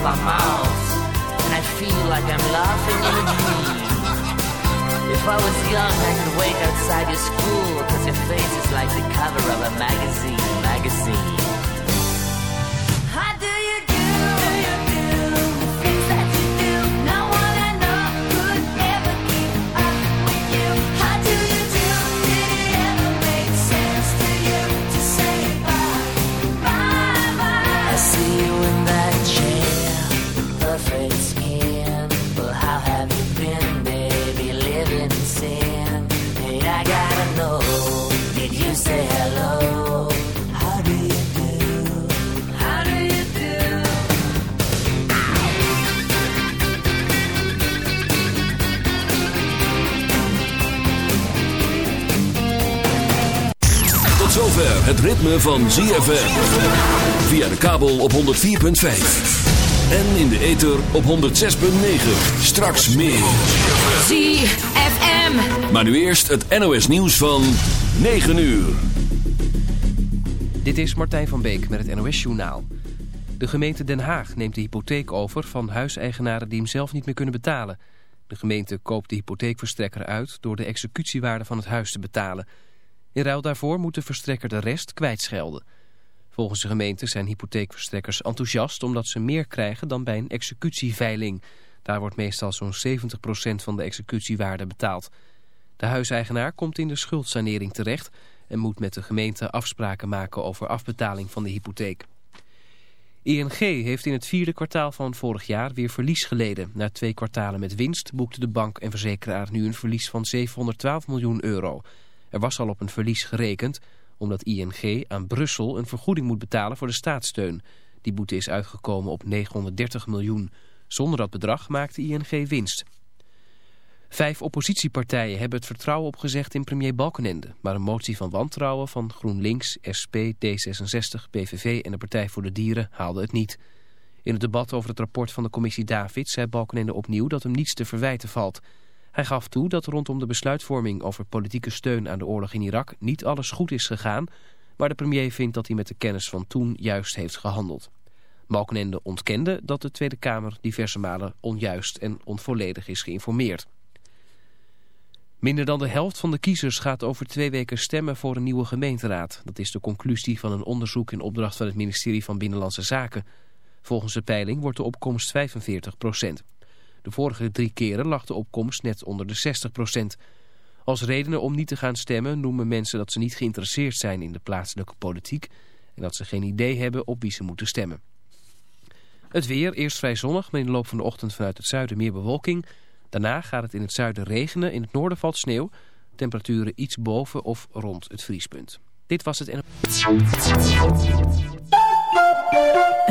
Of our and I feel like I'm laughing in a dream. If I was young, I could wait outside your school, cause your face is like the cover of a magazine, magazine. Het ritme van ZFM. Via de kabel op 104.5. En in de ether op 106.9. Straks meer. ZFM. Maar nu eerst het NOS nieuws van 9 uur. Dit is Martijn van Beek met het NOS Journaal. De gemeente Den Haag neemt de hypotheek over van huiseigenaren die hem zelf niet meer kunnen betalen. De gemeente koopt de hypotheekverstrekker uit door de executiewaarde van het huis te betalen. In ruil daarvoor moet de verstrekker de rest kwijtschelden. Volgens de gemeente zijn hypotheekverstrekkers enthousiast omdat ze meer krijgen dan bij een executieveiling. Daar wordt meestal zo'n 70% van de executiewaarde betaald. De huiseigenaar komt in de schuldsanering terecht en moet met de gemeente afspraken maken over afbetaling van de hypotheek. ING heeft in het vierde kwartaal van vorig jaar weer verlies geleden. Na twee kwartalen met winst boekte de bank en verzekeraar nu een verlies van 712 miljoen euro. Er was al op een verlies gerekend omdat ING aan Brussel een vergoeding moet betalen voor de staatssteun. Die boete is uitgekomen op 930 miljoen. Zonder dat bedrag maakte ING winst. Vijf oppositiepartijen hebben het vertrouwen opgezegd in premier Balkenende. Maar een motie van wantrouwen van GroenLinks, SP, D66, PVV en de Partij voor de Dieren haalde het niet. In het debat over het rapport van de commissie David zei Balkenende opnieuw dat hem niets te verwijten valt. Hij gaf toe dat rondom de besluitvorming over politieke steun aan de oorlog in Irak niet alles goed is gegaan, maar de premier vindt dat hij met de kennis van toen juist heeft gehandeld. Balkenende ontkende dat de Tweede Kamer diverse malen onjuist en onvolledig is geïnformeerd. Minder dan de helft van de kiezers gaat over twee weken stemmen voor een nieuwe gemeenteraad. Dat is de conclusie van een onderzoek in opdracht van het ministerie van Binnenlandse Zaken. Volgens de peiling wordt de opkomst 45 procent. De vorige drie keren lag de opkomst net onder de 60 procent. Als redenen om niet te gaan stemmen noemen mensen dat ze niet geïnteresseerd zijn in de plaatselijke politiek... en dat ze geen idee hebben op wie ze moeten stemmen. Het weer, eerst vrij zonnig, maar in de loop van de ochtend vanuit het zuiden meer bewolking... Daarna gaat het in het zuiden regenen, in het noorden valt sneeuw. Temperaturen iets boven of rond het vriespunt. Dit was het...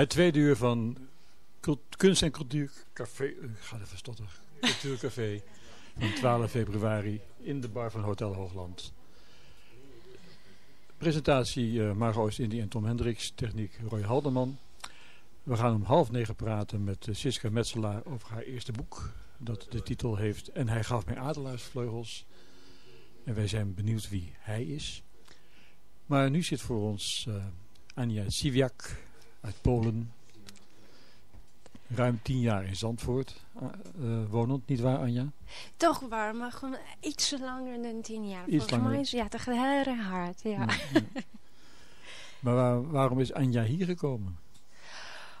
Het tweede uur van Kunst en Cultuurcafé. Ik ga even stotteren. Cultuurcafé. Van 12 februari in de bar van Hotel Hoogland. Presentatie uh, Margo Oost-Indie en Tom Hendricks. Techniek Roy Haldeman. We gaan om half negen praten met uh, Siska Metselaar over haar eerste boek. Dat de titel heeft En hij gaf mij adelaarsvleugels. En wij zijn benieuwd wie hij is. Maar nu zit voor ons Anja Siwiak uit Polen. Ruim tien jaar in Zandvoort uh, uh, wonend, niet waar Anja? Toch waar, maar gewoon iets langer dan tien jaar. Iets Volgens langer. mij is ja, toch heel erg hard. Ja. Ja, ja. maar waar, waarom is Anja hier gekomen?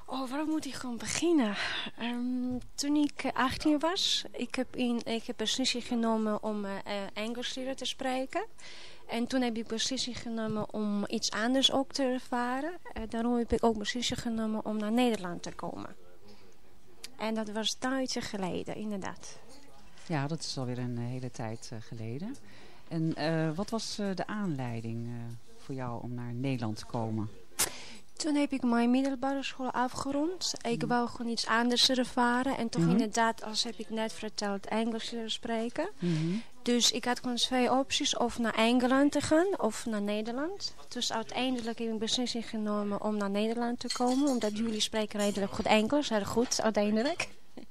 Oh, waar moet ik gewoon beginnen? Um, toen ik 18 was, ik heb, in, ik heb beslissing genomen om uh, Engels leren te spreken. En toen heb ik beslissing genomen om iets anders ook te ervaren. En daarom heb ik ook beslissing genomen om naar Nederland te komen. En dat was tijdje geleden, inderdaad. Ja, dat is alweer een hele tijd uh, geleden. En wat was de aanleiding voor jou om naar Nederland te komen? Toen heb ik mijn middelbare school afgerond. Ik wou gewoon iets anders ervaren. En toch mm -hmm. inderdaad, als heb ik net verteld, Engels leren spreken. Mm -hmm. Dus ik had gewoon twee opties. Of naar Engeland te gaan of naar Nederland. Dus uiteindelijk heb ik beslissing genomen om naar Nederland te komen. Omdat jullie spreken redelijk goed Engels. Heel goed, uiteindelijk.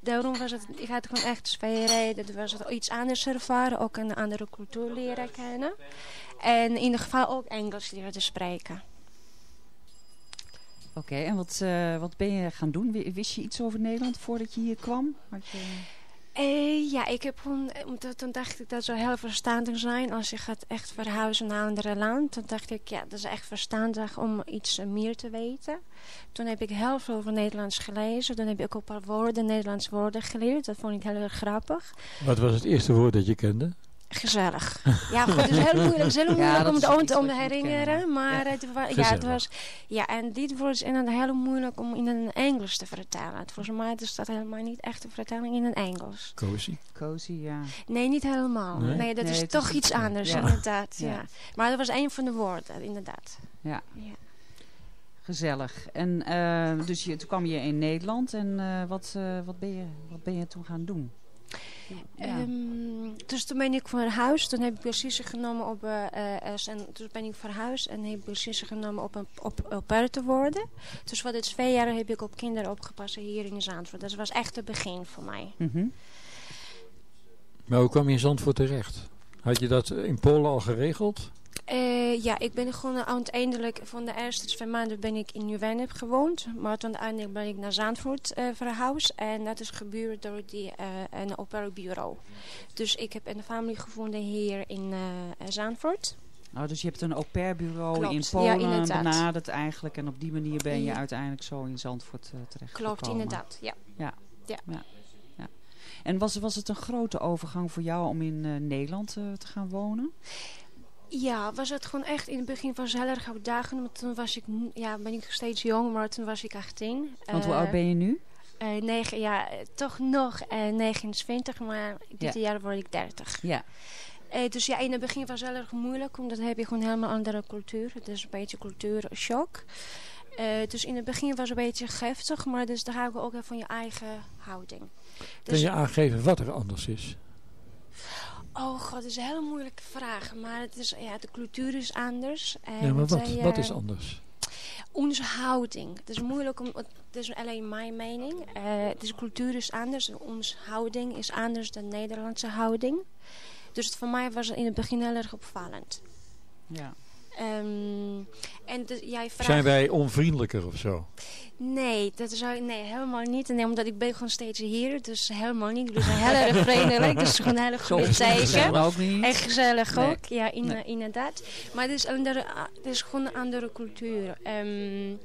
Daarom was het, ik had gewoon echt twee redenen. Het was het iets anders ervaren. Ook een andere cultuur leren kennen. En in ieder geval ook Engels leren te spreken. Oké, okay, en wat, uh, wat ben je gaan doen? Wist je iets over Nederland voordat je hier kwam? Je... Uh, ja, ik heb toen dacht ik dat zou heel verstandig zijn als je gaat echt verhuizen naar een ander land. Toen dacht ik, ja, dat is echt verstandig om iets meer te weten. Toen heb ik heel veel over Nederlands gelezen. Toen heb ik ook een paar woorden, Nederlands woorden geleerd. Dat vond ik heel erg grappig. Wat was het eerste woord dat je kende? Gezellig. Ja, goed, het is heel moeilijk, het is heel moeilijk ja, om, het om te herinneren. Maar ja. Het, was, ja, het was... Ja, en dit woord is inderdaad heel moeilijk om in een Engels te vertalen. Volgens mij is dat helemaal niet echt een vertaling in een Engels. Cozy? Cozy, ja. Nee, niet helemaal. Nee, nee dat nee, is toch is iets anders, ja. inderdaad. Ja. ja. Maar dat was een van de woorden, inderdaad. Ja. ja. Gezellig. En uh, dus je, toen kwam je in Nederland en uh, wat, uh, wat, ben je, wat ben je toen gaan doen? Ja. Um, dus toen ben ik verhuisd. Toen heb ik beslissing genomen op... Uh, uh, en toen ben ik verhuisd en heb ik beslissing genomen op een op au pair te worden. Dus voor de twee jaar heb ik op kinderen opgepast hier in Zandvoort. Dat was echt het begin voor mij. Mm -hmm. Maar hoe kwam je in Zandvoort terecht? Had je dat in Polen al geregeld? Uh, ja, ik ben gewoon uiteindelijk van de eerste twee maanden ben ik in Nieuw-Wennep gewoond. Maar toen uiteindelijk ben ik naar Zandvoort uh, verhuisd. En dat is gebeurd door die, uh, een operabureau. Dus ik heb een familie gevonden hier in Zandvoort. Oh, dus je hebt een au pair bureau in Polen ja, benaderd eigenlijk. En op die manier ben je uiteindelijk zo in Zandvoort terecht Klopt, inderdaad, ja. Ja. ja. ja. En was, was het een grote overgang voor jou om in Nederland te gaan wonen? Ja, was het gewoon echt in het begin van heel erg dagen. Want toen was ik, ja, ben ik steeds jong, maar toen was ik 18. Want hoe oud ben je nu? Uh, negen, ja, toch nog uh, 29, maar dit ja. jaar word ik 30. Ja. Uh, dus ja, in het begin was het heel erg moeilijk, omdat heb je gewoon helemaal andere cultuur. Het is een beetje cultuurshock. dus in het begin was het een beetje heftig, maar dus daar hou ik ook even van je eigen houding. Dus, Kun je aangeven wat er anders is? Oh god, dat is een hele moeilijke vraag. Maar het is, ja, de cultuur is anders. En ja, maar wat, uh, wat is anders? Onze houding. Het is moeilijk om... Het is alleen mijn mening. Uh, de cultuur is anders. Onze houding is anders dan de Nederlandse houding. Dus het voor mij was het in het begin heel erg opvallend. Ja. Um, en de, jij vraagt... Zijn wij onvriendelijker of zo? Nee, dat zou, nee, helemaal niet. Nee, omdat ik ben gewoon steeds hier. Dus helemaal niet. Ik ben heel erg vriendelijk. Dus gewoon een hele goede teken. ook niet. En gezellig nee. ook. Ja, in, nee. inderdaad. Maar het is, andere, het is gewoon een andere cultuur. Um,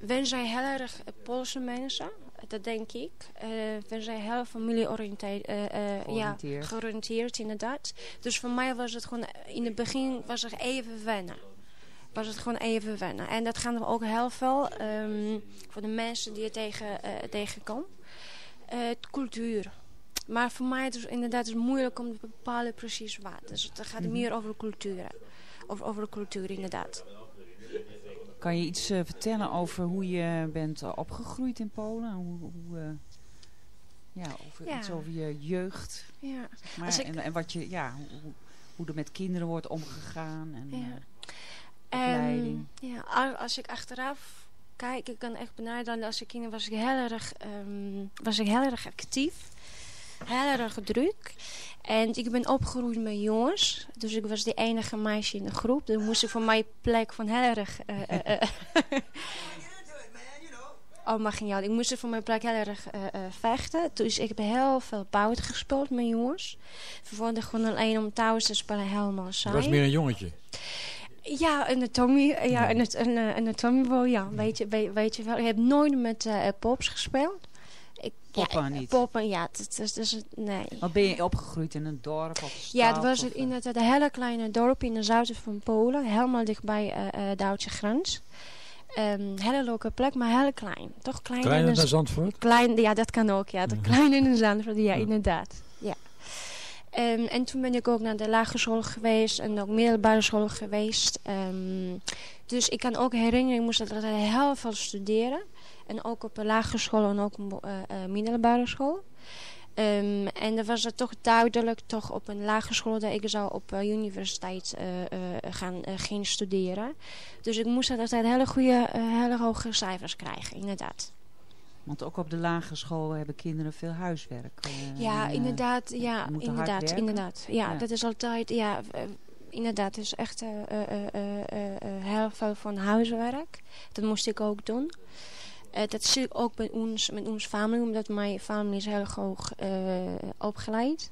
we zijn heel erg Poolse mensen. Dat denk ik. Uh, we zijn heel familieoriënteerd. Uh, uh, ja, georiënteerd inderdaad. Dus voor mij was het gewoon... In het begin was het even wennen was het gewoon even wennen. En dat gaan we ook heel veel um, voor de mensen die je tegen, uh, tegenkomt. Cultuur. Maar voor mij is het inderdaad is moeilijk om te bepalen precies wat. Dus het gaat meer over cultuur. Over, over cultuur inderdaad. Kan je iets uh, vertellen over hoe je bent opgegroeid in Polen? Hoe, hoe ja, over, ja. iets over je jeugd. Ja. Maar, ik... en, en, wat je, ja, hoe, hoe er met kinderen wordt omgegaan. En, ja. Um, ja, als ik achteraf kijk, ik kan echt benaderen. Als ik kind was ik heel erg, um, was ik heel erg actief. Heel erg druk. En ik ben opgegroeid met jongens. Dus ik was de enige meisje in de groep. Dus moest ik voor mijn plek van heel erg... Uh, uh, uh, oh, mag niet jou. Ik moest voor mijn plek heel erg vechten. Dus ik heb heel veel buiten gespeeld met jongens. Vervolgens gewoon alleen om thuis te spelen helemaal saai. Je was meer een jongetje? Ja, anatomie, ja, een, een, anatomie wel, ja, weet je, weet, weet je wel. Ik heb nooit met uh, pops gespeeld. Poppen ja, niet? Poppen, ja, dat is dus, nee. Maar ben je opgegroeid in een dorp of stad? Ja, het was of, in het, het hele kleine dorp in de zuiden van Polen, helemaal dichtbij uh, uh, de Duitse grens. Um, hele leuke plek, maar heel klein. Toch klein Kleiner dan Zandvoort? Klein, ja, dat kan ook, ja. De klein in Zandvoort, ja, ja, inderdaad. Ja. Um, en toen ben ik ook naar de lagere school geweest en ook middelbare school geweest. Um, dus ik kan ook herinneren, ik moest altijd heel veel studeren. En ook op een lagere school en ook op uh, uh, middelbare school. Um, en dan was het toch duidelijk, toch op een lagere school, dat ik zou op uh, universiteit gaan, gaan studeren. Dus ik moest altijd hele goede, hele hoge cijfers krijgen, inderdaad. Want ook op de lagere school hebben kinderen veel huiswerk. Uh, ja, inderdaad. Ja, inderdaad, inderdaad. Ja, ja, dat is altijd... Ja, inderdaad, het is echt uh, heel veel van huiswerk. Dat moest ik ook doen. Dat zie ik ook bij ons, met ons familie, omdat mijn familie is heel hoog opgeleid.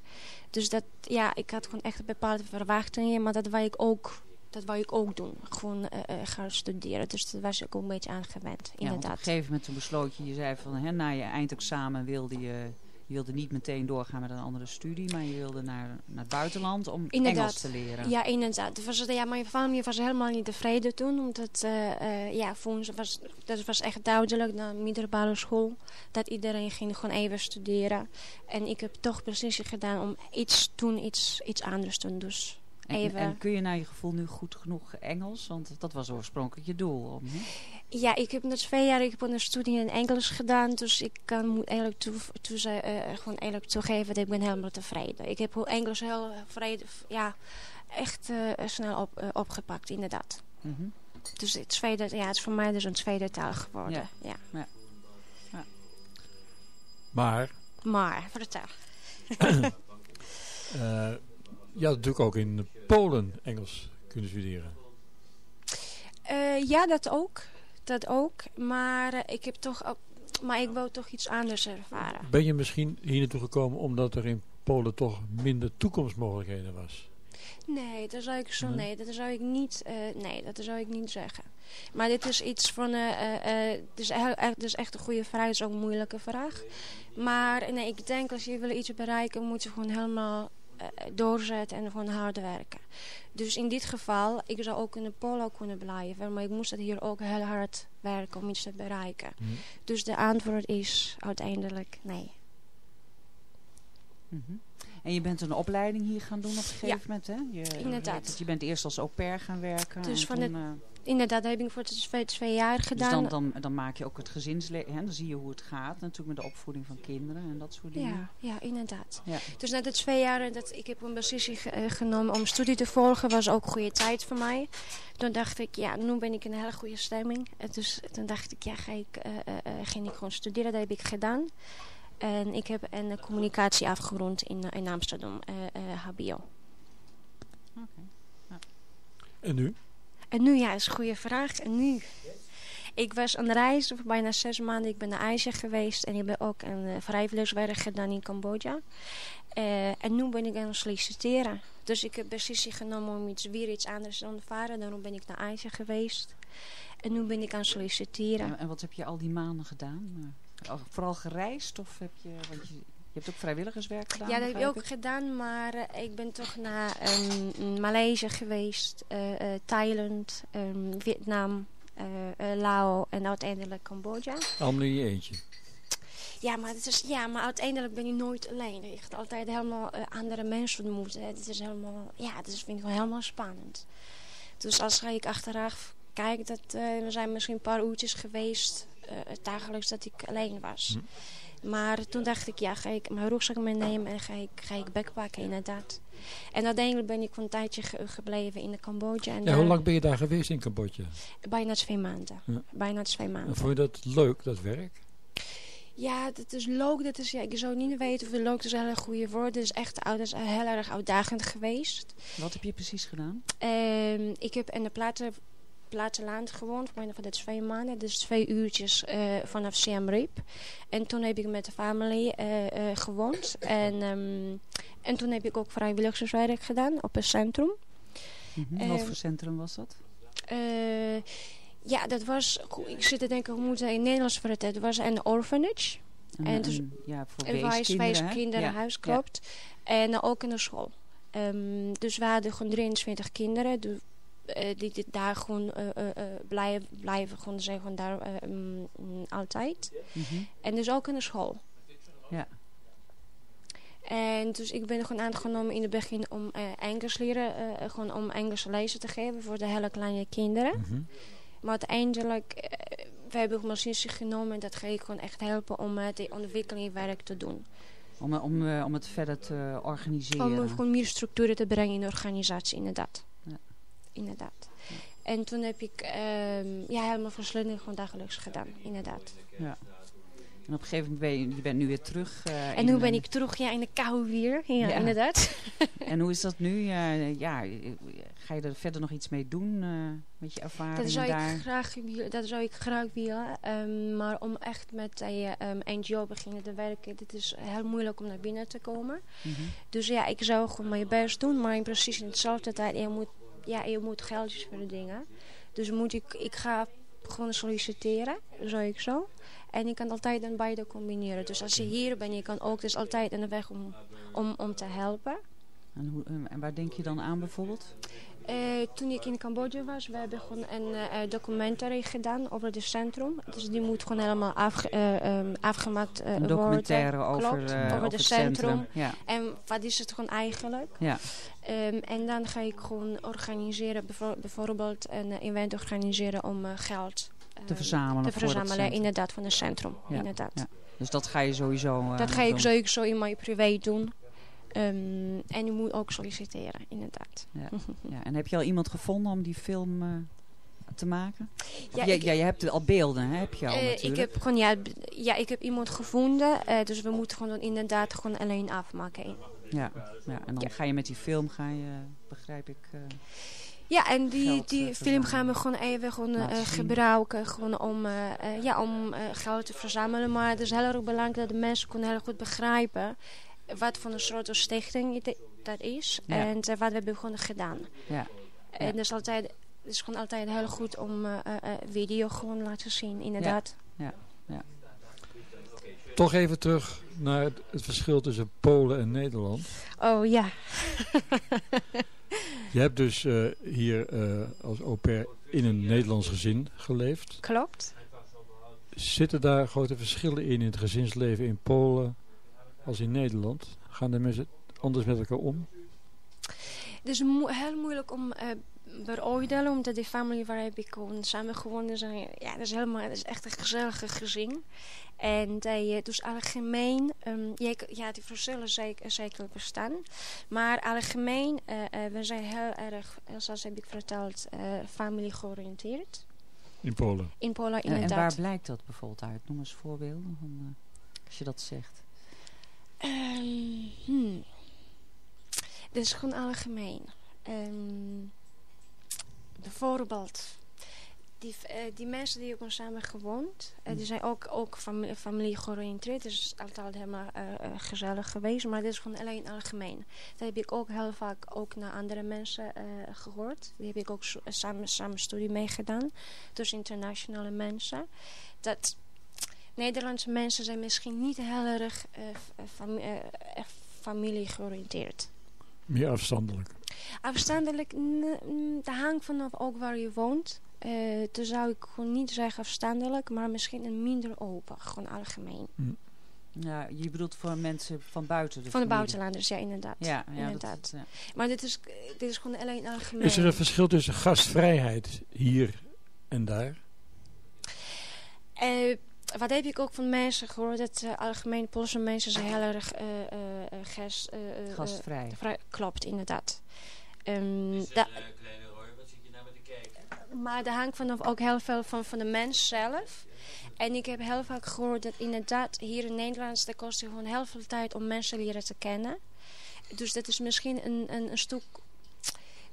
Dus dat, ja, ik had gewoon echt bepaalde verwachtingen, maar dat wil ik ook dat wou ik ook doen. Gewoon uh, gaan studeren. Dus dat was ik ook een beetje aangewend, inderdaad. Ja, op een gegeven moment toen besloot je, je zei van hè, na je eindexamen wilde je, je wilde niet meteen doorgaan met een andere studie, maar je wilde naar, naar het buitenland om inderdaad. Engels te leren. Ja, inderdaad. Was, ja, mijn familie was helemaal niet tevreden toen, omdat uh, ja, voor ons was, dat was echt duidelijk na middelbare school, dat iedereen ging gewoon even studeren. En ik heb toch precies gedaan om iets toen iets, iets anders te doen. Dus en, en, kun je naar je gevoel nu goed genoeg Engels? Want dat was oorspronkelijk je doel. Om, ja, ik heb net twee jaar ik heb een studie in Engels gedaan. Dus ik kan moet eigenlijk toe, toe, uh, gewoon eerlijk toegeven dat ik ben helemaal tevreden. Ik heb Engels heel vrede, ja, echt uh, snel op, uh, opgepakt, inderdaad. Mm -hmm. Dus het, tweede, ja, het is voor mij dus een tweede taal geworden. Ja. ja. ja. ja. Maar? Maar, vertel. je had natuurlijk ook in Polen Engels kunnen studeren. Uh, ja, dat ook. Dat ook. Maar uh, ik heb toch maar ik wil toch iets anders ervaren. Ben je misschien hier naartoe gekomen omdat er in Polen toch minder toekomstmogelijkheden was? Nee, dat zou ik zo, nee, dat zou ik niet, nee, dat zou ik niet zeggen. Maar dit is iets van, het, is echt, het is echt een goede vraag, het is ook een moeilijke vraag. Maar nee, ik denk als je wil iets bereiken, moet je gewoon helemaal doorzetten en gewoon hard werken. Dus in dit geval, ik zou ook in de polo kunnen blijven, maar ik moest het hier ook heel hard werken om iets te bereiken. Mhm. Dus de antwoord is uiteindelijk nee. Mhm. En je bent een opleiding hier gaan doen op een gegeven moment, hè? Je, inderdaad. Je, bent eerst als au pair gaan werken. Dus van toen, uh, inderdaad, dat heb ik voor twee, twee jaar gedaan. Dus dan, dan, dan maak je ook het gezinsleven, dan zie je hoe het gaat. Natuurlijk met de opvoeding van kinderen en dat soort dingen. Ja, ja inderdaad. Ja. Dus na de twee jaar dat ik heb een beslissing uh, genomen om studie te volgen, was ook een goede tijd voor mij. Toen dacht ik, ja, nu ben ik in een hele goede stemming. Dus toen dacht ik, ja, ga ik, uh, ging ik gewoon studeren. Dat heb ik gedaan. En ik heb een communicatie afgerond in, in Amsterdam, HBO. Oké. Ja. En nu? En nu, ja, is een goede vraag. En nu? Ik was aan de reis bijna zes maanden. Ik ben naar Azië geweest en ik heb ook een uh, vrijwilligerswerk gedaan in Cambodja. Uh, en nu ben ik aan het solliciteren. Dus ik heb beslissing genomen om iets, weer iets anders te ondervaren. Daarom ben ik naar Azië geweest. En nu ben ik aan het solliciteren. En, wat heb je al die maanden gedaan? Vooral gereisd? Of heb je, je, je hebt ook vrijwilligerswerk gedaan? Ja, dat heb ik ook gedaan. Maar uh, ik ben toch naar um, Maleisië geweest. Uh, uh, Thailand, um, Vietnam, Laos en uiteindelijk Cambodja. Allemaal in je eentje? Ja maar, het is, ja, maar uiteindelijk ben je nooit alleen. Je gaat altijd helemaal andere mensen ontmoeten. Het is helemaal, ja, dat vind ik wel helemaal spannend. Dus als ik achteraf kijk, dat, we zijn misschien een paar uurtjes geweest uh, dagelijks dat ik alleen was. Hm. Maar toen dacht ik, ja, ga ik mijn rugzak meenemen en ga ik, ga ik backpacken inderdaad. En uiteindelijk ben ik een tijdje gebleven in de Cambodja. En ja, hoe lang ben je daar geweest in Cambodja? Bijna twee maanden. Bijna twee maanden. En vond je dat leuk, dat werk? Ja, dat is leuk. Dat is, ja, ik zou niet weten of het leuk is een hele goede woord. Het is echt dat is heel erg uitdagend geweest. Wat heb je precies gedaan? Uh, ik heb in de platen platteland gewoond, voor de twee maanden. Dus twee uurtjes uh, vanaf Siem Reap. En toen heb ik met de familie uh, uh, gewoond. En, um, en toen heb ik ook vrijwilligerswerk gedaan op een centrum. Mm -hmm. Wat voor centrum was dat? ja, dat was... Ik zit te denken, hoe moet het in Nederlands vertellen? Het was een orphanage. En, en dus, ja, voor weeskinderen, kinderhuis, ja, klopt. Ja. En ook in de school. Um, dus we hadden gewoon 23 kinderen. Dus die, die, daar gewoon uh, uh, blijven, blijven gewoon zijn gewoon daar um, altijd. Mm -hmm. En dus ook in de school. Ja. En dus ik ben gewoon aangenomen in het begin om Engels leren, gewoon om Engels lezen te geven voor de hele kleine kinderen. Mm -hmm. Maar uiteindelijk, we hebben gewoon beslissing genomen en dat ga ik gewoon echt helpen om uh, die ontwikkelingwerk te doen. Om, om, om het verder te organiseren? Om gewoon meer structuren te brengen in de organisatie, inderdaad inderdaad. En toen heb ik um, ja, helemaal versludding gewoon dagelijks gedaan, inderdaad. Ja. En op een gegeven moment ben je, je bent nu weer terug. Uh, en nu ben ik terug ja, in de kou weer, ja, ja. inderdaad. en hoe is dat nu? Uh, ja, ga je er verder nog iets mee doen uh, met je ervaringen dat zou daar? Ik graag, dat zou ik graag willen. Um, maar om echt met een um, NGO beginnen te werken, dit is heel moeilijk om naar binnen te komen. Mm -hmm. Dus ja, ik zou gewoon mijn best doen, maar in precies in hetzelfde tijd, je moet ja, je moet geldjes voor de dingen. Dus moet ik, ik ga gewoon solliciteren, zo ik zo. En ik kan altijd dan beide combineren. Dus als je hier bent, je kan ook dus altijd de weg om, om, om te helpen. En, hoe, en waar denk je dan aan bijvoorbeeld? Uh, toen ik in Cambodja was, we hebben gewoon een uh, documentaire gedaan over het centrum. Dus die moet gewoon helemaal afge, uh, um, afgemaakt worden. Een documentaire over, Klopt, over het centrum. centrum. Ja. En wat is het gewoon eigenlijk? Ja. Um, en dan ga ik gewoon organiseren, bijvoorbeeld een event organiseren om geld te verzamelen. Te verzamelen, inderdaad, van het centrum. Ja. Inderdaad. Ja. Dus dat ga je sowieso... dat ga ik sowieso in mijn privé doen. Um, en je moet ook solliciteren, inderdaad. Ja. ja. En heb je al iemand gevonden om die film uh, te maken? Ja, je, ja, je hebt al beelden, hè? heb je al uh, Ik heb gewoon, ja, ja, ik heb iemand gevonden. Uh, dus we moeten gewoon inderdaad gewoon alleen afmaken. Ja, ja en dan ja. ga je met die film, ga je, begrijp ik... ja, en die, die film gaan we gewoon even gewoon, uh, gebruiken gewoon om, uh, uh, ja, om geld te verzamelen. Maar het is heel erg belangrijk dat de mensen kunnen heel goed begrijpen wat voor een soort stichting dat is. En wat we begonnen gedaan. Ja. En het is altijd, het is gewoon altijd heel goed om video gewoon laten zien, inderdaad. Ja. ja. Toch even terug naar het, verschil tussen Polen en Nederland. Oh ja. Je hebt dus hier als au pair in een Nederlands gezin geleefd. Klopt. Zitten daar grote verschillen in in het gezinsleven in Polen als in Nederland? Gaan de mensen anders met elkaar om? Het is heel moeilijk om uh, beoordelen, omdat die familie waar ik gewoon samen gewoond zijn, ja, dat is helemaal, dat is echt een gezellige gezin. En uh, dus algemeen, um, ja, die verschillen zeker, zeker bestaan. Maar algemeen, uh, uh, we zijn heel erg, zoals heb ik verteld, familie georiënteerd. In Polen? In Polen, inderdaad. en waar blijkt dat bijvoorbeeld uit? Noem eens voorbeelden van, als je dat zegt. Um, hmm. Is gewoon algemeen. Um, bijvoorbeeld, die, uh, die mensen die hebben samen gewoond, uh, die zijn ook, ook familie, familie georiënteerd. Dus het is altijd helemaal uh, gezellig geweest. Maar dit is gewoon alleen algemeen. Dat heb ik ook heel vaak ook naar andere mensen gehoord. Die heb ik ook samen, samen studie meegedaan. Dus internationale mensen. Dat Nederlandse mensen zijn misschien niet heel erg fam familie georiënteerd. Meer afstandelijk? Afstandelijk, dat hangt vanaf ook waar je woont. Uh, toen zou ik gewoon niet zeggen afstandelijk, maar misschien een minder open, gewoon algemeen. Hm. Ja, je bedoelt voor mensen van buiten? De van de buitenlanders, ja, inderdaad. Ja, ja inderdaad. Dat, ja. Maar dit is, dit is gewoon alleen algemeen. Is er een verschil tussen gastvrijheid hier en daar? Uh, wat heb ik ook van mensen gehoord, dat uh, algemeen Poolse mensen zijn heel erg gas, gastvrij. klopt, inderdaad. Um, maar dat hangt vanaf ook heel veel van, van de mens zelf. En ik heb heel vaak gehoord dat inderdaad hier in Nederland... dat kost gewoon heel veel tijd om mensen leren te kennen. Dus dat is misschien een, een, een stuk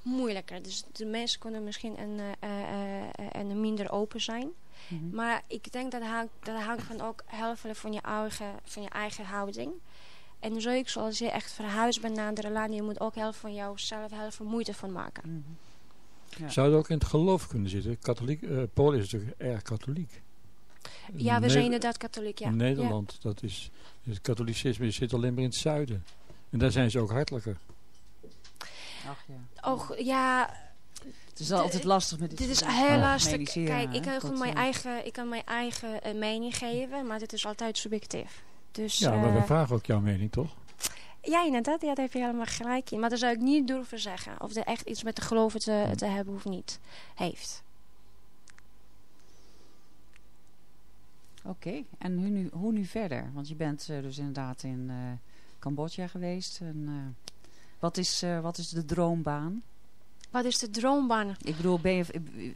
moeilijker. Dus de mensen kunnen misschien een, uh, uh, minder open zijn. Mhm. Maar ik denk dat hangt, dat hangt van ook heel veel van je eigen, van je eigen houding. En zo ik zoals je echt verhuisd bent naar een land... je moet ook heel van jouzelf heel veel moeite van maken. Mhm. Ja. Zou het ook in het geloof kunnen zitten? Katholiek, uh, Polen is natuurlijk erg katholiek. Ja, we zijn inderdaad katholiek, ja. In Nederland, dat is, het katholicisme zit alleen maar in het zuiden. En daar zijn ze ook hartelijker. Ach ja. Och, ja... Het is altijd lastig met dit Dit is heel lastig. Kijk, ik kan, gewoon mijn, eigen, ik kan mijn eigen uh, mening geven, maar dit is altijd subjectief. Dus, ja, maar uh, we vragen ook jouw mening, toch? Ja, inderdaad. Ja, daar heb je helemaal gelijk in. Maar dat zou ik niet durven zeggen. Of er echt iets met de geloven te, te hebben of niet heeft. Oké, en hoe nu, hoe nu verder? Want je bent uh, dus inderdaad in uh, Cambodja geweest. En, uh, wat, is, wat is de droombaan? Wat is de droombaan? Ik bedoel, ben je,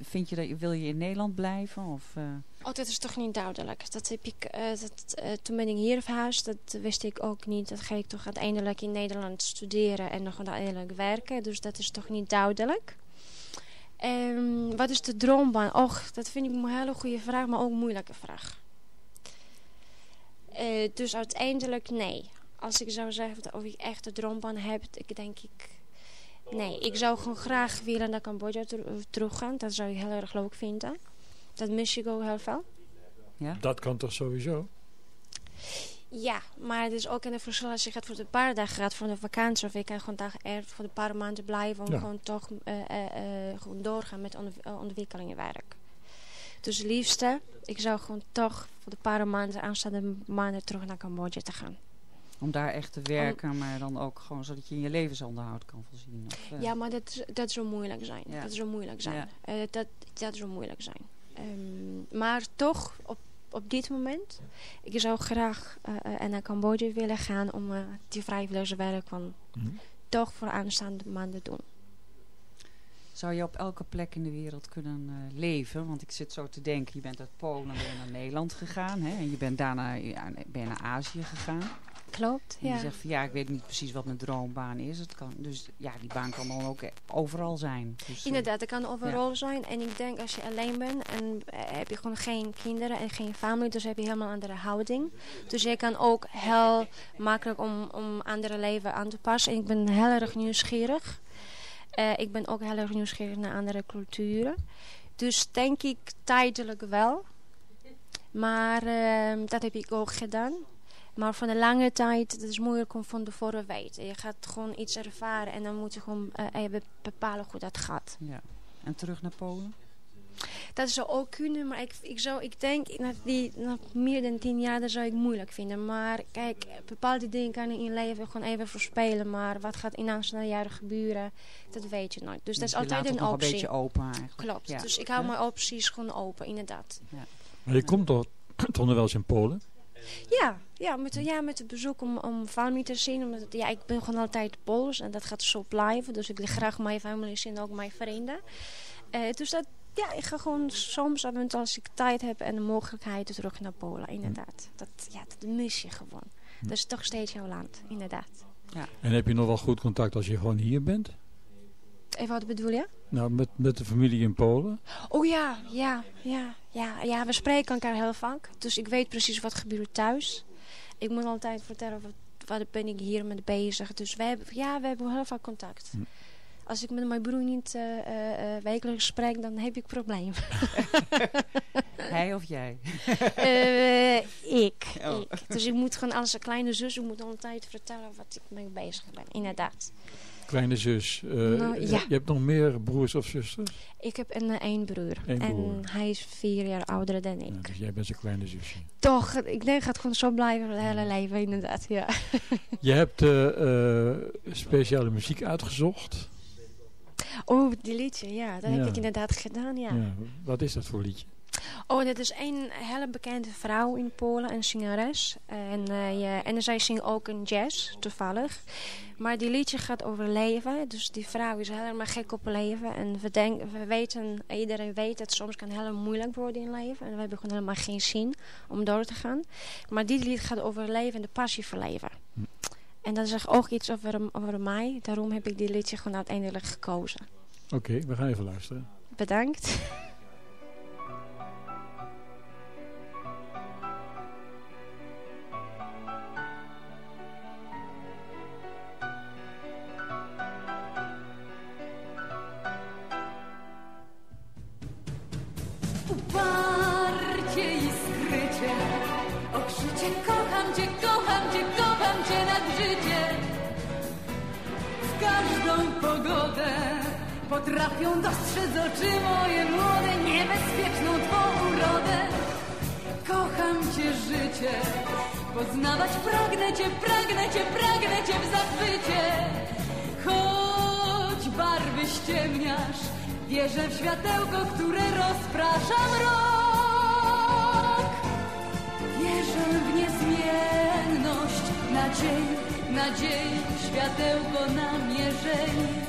vind je dat, wil je in Nederland blijven? Of, uh... Oh, dat is toch niet duidelijk. Dat heb ik, uh, dat, uh, toen ben ik hier verhuisd, dat wist ik ook niet. Dat ga ik toch uiteindelijk in Nederland studeren en nog uiteindelijk werken. Dus dat is toch niet duidelijk. Um, wat is de droombaan? Och, dat vind ik een hele goede vraag, maar ook een moeilijke vraag. dus uiteindelijk nee. Als ik zou zeggen of ik echt de droombaan heb, ik denk ik Nee, ik zou gewoon graag willen naar Cambodja terug gaan. Dat zou ik heel erg leuk vinden. Dat mis ik ook heel veel. Ja? Dat kan toch sowieso? Ja, maar het is ook in de verschil als je gaat voor een paar dagen gaat voor een vakantie. Of ik kan gewoon daar er voor een paar maanden blijven. Om gewoon toch uh, uh, uh, gewoon doorgaan met ontwikkelingenwerk. Dus het liefste, ik zou gewoon toch voor een paar maanden, aanstaande maanden terug naar Cambodja te gaan. Om daar echt te werken, maar dan ook gewoon zodat je in je levensonderhoud kan voorzien. Of, uh... Ja, maar dat, dat zou moeilijk zijn. Ja. Dat zou moeilijk zijn. Ja. Uh, dat, dat zou moeilijk zijn. Um, maar toch, op, op dit moment, ik zou graag uh, naar Cambodja willen gaan om die vrijwilligerswerk van mm -hmm. toch voor aanstaande maanden doen. Zou je op elke plek in de wereld kunnen uh, leven? Want ik zit zo te denken, je bent uit Polen ben naar Nederland gegaan. Hè, en je bent daarna ben je naar Azië gegaan. Klopt, en ja. je zegt van ja, ik weet niet precies wat mijn droombaan is. Het kan, dus ja, die baan kan dan ook overal zijn. Dus, Inderdaad, het kan overal zijn. En ik denk als je alleen bent en uh, heb je gewoon geen kinderen en geen familie, dus heb je helemaal een andere houding. Dus je kan ook heel makkelijk om, om andere leven aan te passen. En ik ben heel erg nieuwsgierig. Uh, ik ben ook heel erg nieuwsgierig naar andere culturen. Dus denk ik tijdelijk wel. Maar uh, dat heb ik ook gedaan. Maar voor de lange tijd, het is moeilijk om van tevoren weten. Je gaat gewoon iets ervaren en dan moet je gewoon uh, bepalen hoe dat gaat. Ja. En terug naar Polen? Dat zou ook kunnen, maar ik, ik, zou, ik denk dat die na meer dan tien jaar dat zou ik moeilijk vinden. Maar kijk, bepaalde dingen kan je in je leven gewoon even voorspelen. Maar wat gaat in aanstaande jaren gebeuren, dat weet je nooit. Dus, dus dat is altijd een optie. een beetje open eigenlijk. Klopt, ja. dus ik hou ja. mijn opties gewoon open, inderdaad. Ja. Maar je komt toch, toch nog wel eens in Polen? Ja, ja, met, ja, met het bezoek om, om familie te zien. Omdat, ja, ik ben gewoon altijd Pools en dat gaat zo blijven. Dus ik wil graag mijn familie zien, ook mijn vrienden. Uh, dus dat, ja, ik ga gewoon soms, als ik tijd heb en de mogelijkheid terug naar Polen, inderdaad. Dat, ja, dat mis je gewoon. Dat is toch steeds jouw land, inderdaad. Ja. En heb je nog wel goed contact als je gewoon hier bent? Even wat bedoel je? Nou, met, met de familie in Polen? Oh ja, ja, ja, ja, ja. We spreken elkaar heel vaak. Dus ik weet precies wat gebeurt thuis. Ik moet altijd vertellen wat, wat ben ik hier mee bezig. Dus wij hebben, ja, we hebben heel vaak contact. Hm. Als ik met mijn broer niet uh, uh, wekelijks spreek, dan heb ik probleem. Hij of jij? uh, ik, oh. ik. Dus ik moet gewoon als een kleine zus, ik moet altijd vertellen wat ik mee bezig ben. Inderdaad. Kleine zus. Nou, ja. Je hebt nog meer broers of zusters? Ik heb een één broer. Eén en broer. hij is vier jaar ouder dan ik. Ja, dus jij bent zijn kleine zusje. Toch, ik denk gaat gewoon zo blijven het hele leven inderdaad, ja. Je hebt speciale muziek uitgezocht. Oh, die liedje, ja. Dat heb ik inderdaad gedaan, ja. ja. Wat is dat voor liedje? Oh, dat is een hele bekende vrouw in Polen, een zangeres. En, uh, ja, en zij zingt ook een jazz, toevallig. Maar die liedje gaat over leven. Dus die vrouw is helemaal gek op leven. En we, denk, we weten, iedereen weet dat het soms kan heel moeilijk worden in leven. En we hebben gewoon helemaal geen zin om door te gaan. Maar dit lied gaat over leven en de passie voor leven. Hm. En dat zegt ook iets over, over mij. Daarom heb ik die liedje gewoon uiteindelijk gekozen. Oké, okay, we gaan even luisteren. Bedankt. potrafią dostrzec oczy moje młode, niebezpieczną twą urodę. Kocham cię życie, poznawać pragnę cię, pragnę cię, pragnę cię w zachwycie. Choć barwy ściemniasz, wierzę w światełko, które rozprasza mrok. Wierzę w niezmienność, nadziei, nadziei, światełko namierzeń co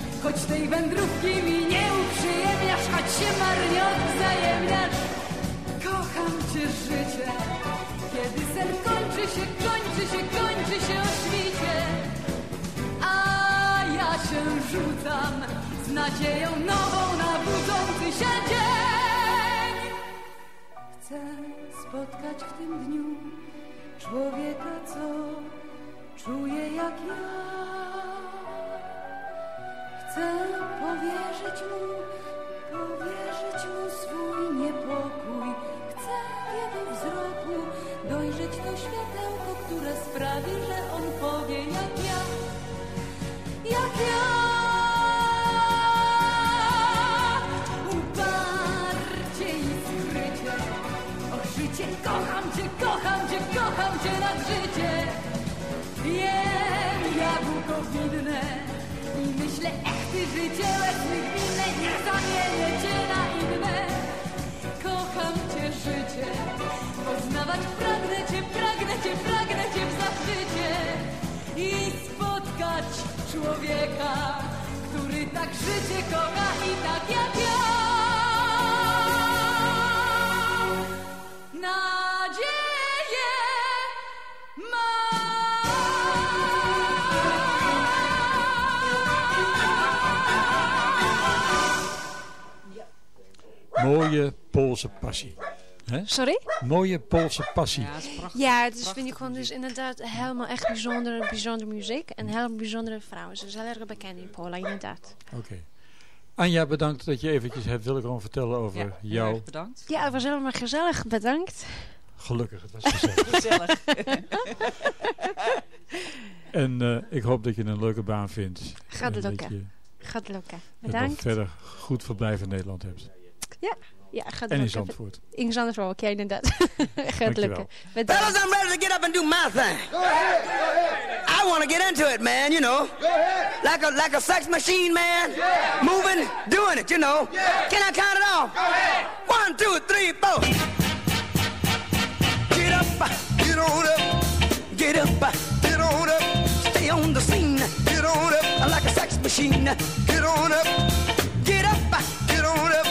choć tej wędrówki mi nie uprzyjemniasz, choć się marnie odwzajemniasz. Kocham cię życie, kiedy sen kończy się, kończy się, kończy się o świcie. A ja się rzucam z nadzieją nową na budzący się dzień. Chcę spotkać w tym dniu człowieka, co czuje jak ja. Chcę powierzyć mu, powierzyć mu swój niepokój. Chcę w jego wzroku dojrzeć to światełko, które sprawi, że on powie jak ja, jak ja. Ty życie łeznych inne, niech zamienię cię na inne. Kocham cię życie, poznawać pragnę cię, pragnę cię, pragnę cię w zachwycie i spotkać człowieka, który tak życie kocha i tak jak ja. Mooie Poolse passie. Hè? Sorry? Mooie Poolse passie. Ja, het is, vind ik gewoon dus inderdaad helemaal echt bijzondere, bijzondere muziek. En heel bijzondere vrouwen. Ze zijn heel erg bekend in Polen, inderdaad. Oké. Anja, bedankt dat je eventjes hebt willen gewoon vertellen over jou. bedankt. Ja, het was helemaal gezellig. Bedankt. Gelukkig, het was gezellig. Gezellig. en eh, ik hoop dat je een leuke baan vindt. Gaat En lukken. Gaat lukken. Bedankt. verder goed verblijf in Nederland hebt. Ja, ja gaat En in. Zandvoort. In Zandvoort ook, ja inderdaad. gaat lukken. Fellas. I'm ready to get up and do my thing. I want to get into it, man, you know. Like a like a sex machine, man. Moving, doing it, you know. Can I count it off? One, two, three, four. Get up, get on up. Get up, get on up. Stay on the scene. Get on up. Like a sex machine. Get on up. Get up, get on up.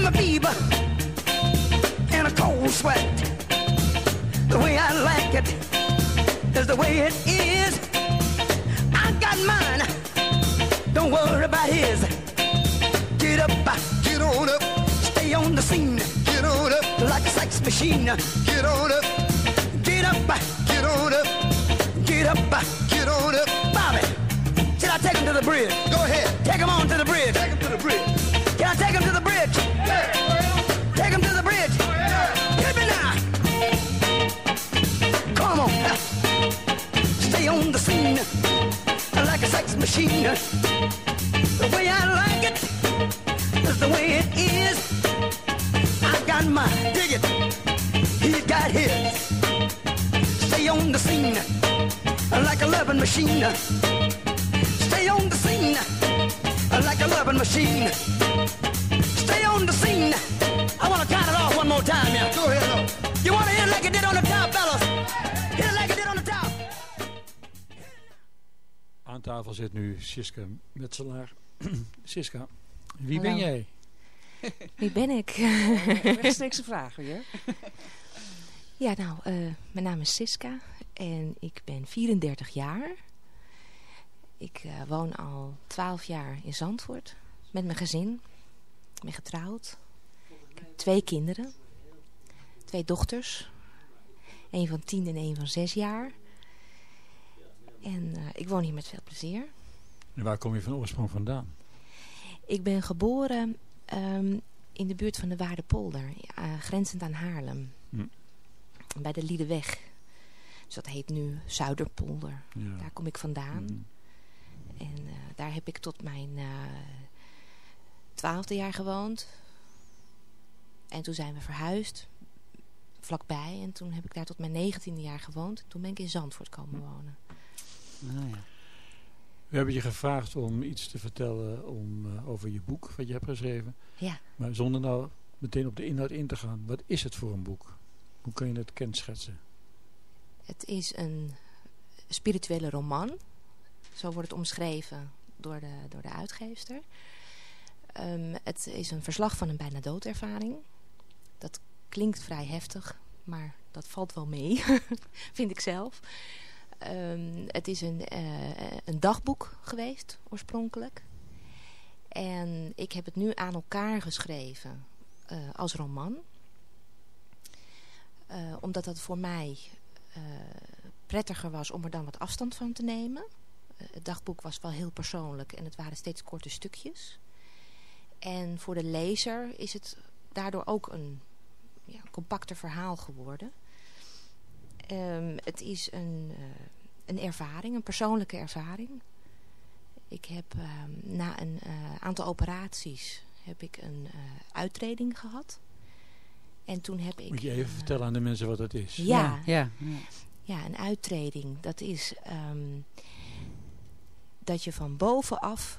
Give me fever and a cold sweat. The way I like it is the way it is. I got mine. Don't worry about his. Get up, get on up, stay on the scene. Get on up like a sex machine. Get on up, get up, get on up, get up, get on up. Bobby, should I take him to the bridge? Go ahead, take him on to the bridge. Take him to the bridge. Can I take him machine. The way I like it is the way it is. I got mine, dig it. He's got his. Stay on the scene like a loving machine. Stay on the scene like a loving machine. Aan tafel zit nu Siska Metselaar. Siska, wie Hallo. ben jij? Wie ben ik? Rechtstreekse vraag weer. ja, nou, eh, mijn naam is Siska en ik ben 34 jaar. Ik eh, woon al 12 jaar in Zandvoort met mijn gezin. Ik ben getrouwd. Ik heb twee kinderen. Twee dochters. Eén van 10 en één van 6 jaar. En eh, ik woon hier met veel plezier. En waar kom je van oorsprong vandaan? Ik ben geboren ehm, in de buurt van de Waardepolder, ja, grenzend aan Haarlem. Hm. Bij de Liedeweg. Dus dat heet nu Zuiderpolder. Ja. Daar kom ik vandaan. Mhm. En eh, daar heb ik tot mijn eh, twaalfde jaar gewoond. En toen zijn we verhuisd. Vlakbij. En toen heb ik daar tot mijn negentiende jaar gewoond. Toen ben ik in Zandvoort komen wonen. Nou ja. We hebben je gevraagd om iets te vertellen om, uh, over je boek wat je hebt geschreven. Ja. Maar zonder nou meteen op de inhoud in te gaan. Wat is het voor een boek? Hoe kun je het kenschetsen? Het is een spirituele roman. Zo wordt het omschreven door de, door de uitgeefster. Um, het is een verslag van een bijna doodervaring. Dat klinkt vrij heftig, maar dat valt wel mee, vind ik zelf. Um, het is een, uh, een dagboek geweest, oorspronkelijk. En ik heb het nu aan elkaar geschreven uh, als roman. Uh, omdat dat voor mij prettiger was om er dan wat afstand van te nemen. het dagboek was wel heel persoonlijk en het waren steeds korte stukjes. En voor de lezer is het daardoor ook een ja, compacter verhaal geworden. Um, het is een, uh, een ervaring, een persoonlijke ervaring. Ik heb um, na een uh, aantal operaties heb ik een uh, uittreding gehad. En toen heb ik... Moet je even vertellen aan de mensen wat dat is? Ja, ja, ja. ja een uittreding. Dat is um, dat je van bovenaf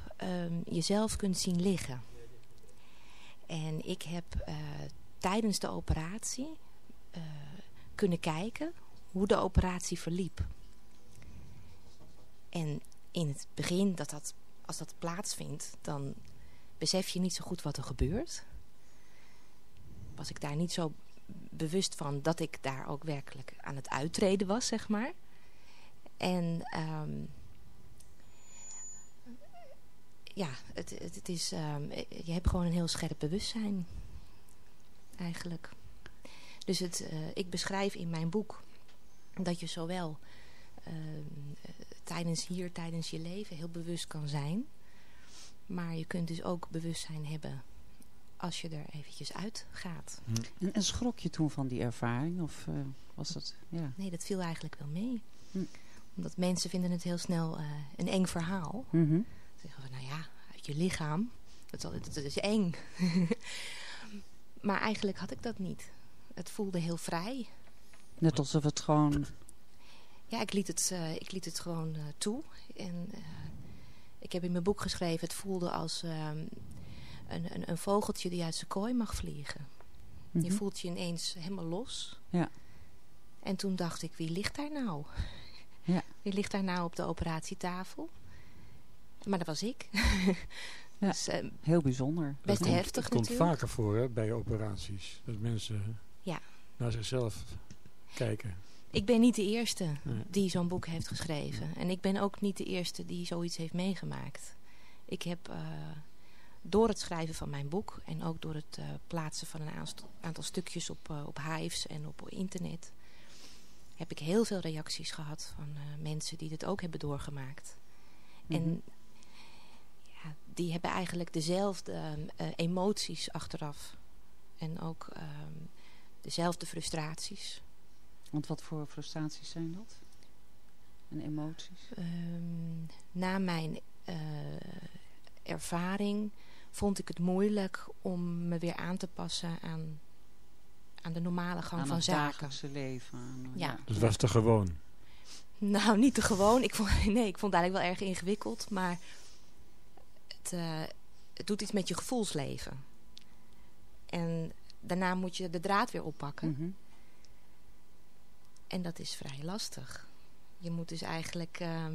jezelf kunt zien liggen. En ik heb uh, tijdens de operatie uh, kunnen kijken hoe de operatie verliep. En in het begin, dat dat, als dat plaatsvindt, dan besef je niet zo goed wat er gebeurt. Was ik daar niet zo bewust van dat ik daar ook werkelijk aan het uittreden was, zeg maar. En um, ja, het, het, is, um, je hebt gewoon een heel scherp bewustzijn. Eigenlijk. Dus het, uh, ik beschrijf in mijn boek dat je zowel uh, tijdens hier, tijdens je leven heel bewust kan zijn. Maar je kunt dus ook bewustzijn hebben als je er eventjes uit gaat. Hm. En, en, schrok je toen van die ervaring? Of uh, was dat, ja. Nee, dat viel eigenlijk wel mee. Hm. Omdat mensen vinden het heel snel uh, een eng verhaal. Mm -hmm. Zeggen van, nou ja, uit je lichaam, dat dat is eng. maar eigenlijk had ik dat niet. Het voelde heel vrij. Net alsof het gewoon... Ja, ik liet het, uh, ik liet het gewoon uh, toe. En uh, ik heb in mijn boek geschreven, het voelde als een, een, een, vogeltje die uit zijn kooi mag vliegen. Mm -hmm. Je voelt je ineens helemaal los. Ja. En toen dacht ik, wie ligt daar nou? Ja. Wie ligt daar nou op de operatietafel? Maar dat was ik. ja, dus, uh, heel bijzonder. Best dat heftig komt, Het komt vaker voor hè, bij operaties. Dat mensen ja. naar zichzelf kijken. Ik ben niet de eerste nee. die zo'n boek heeft geschreven. En ik ben ook niet de eerste die zoiets heeft meegemaakt. Ik heb uh, door het schrijven van mijn boek... en ook door het uh, plaatsen van een aantal stukjes op, uh, op hives en op internet... heb ik heel veel reacties gehad van mensen die dit ook hebben doorgemaakt. Mm -hmm. En ja, die hebben eigenlijk dezelfde emoties achteraf. En ook uh, dezelfde frustraties. Want wat voor frustraties zijn dat? En emoties? Um, na mijn uh, ervaring vond ik het moeilijk om me weer aan te passen aan, aan de normale gang aan van het zaken. leven. Aan, ja. Dus was te gewoon? Nou, niet te gewoon. Ik vond, nee, ik vond het eigenlijk wel erg ingewikkeld. Maar het, uh, het doet iets met je gevoelsleven. En daarna moet je de draad weer oppakken. Mm -hmm. En dat is vrij lastig. Je moet dus eigenlijk uh,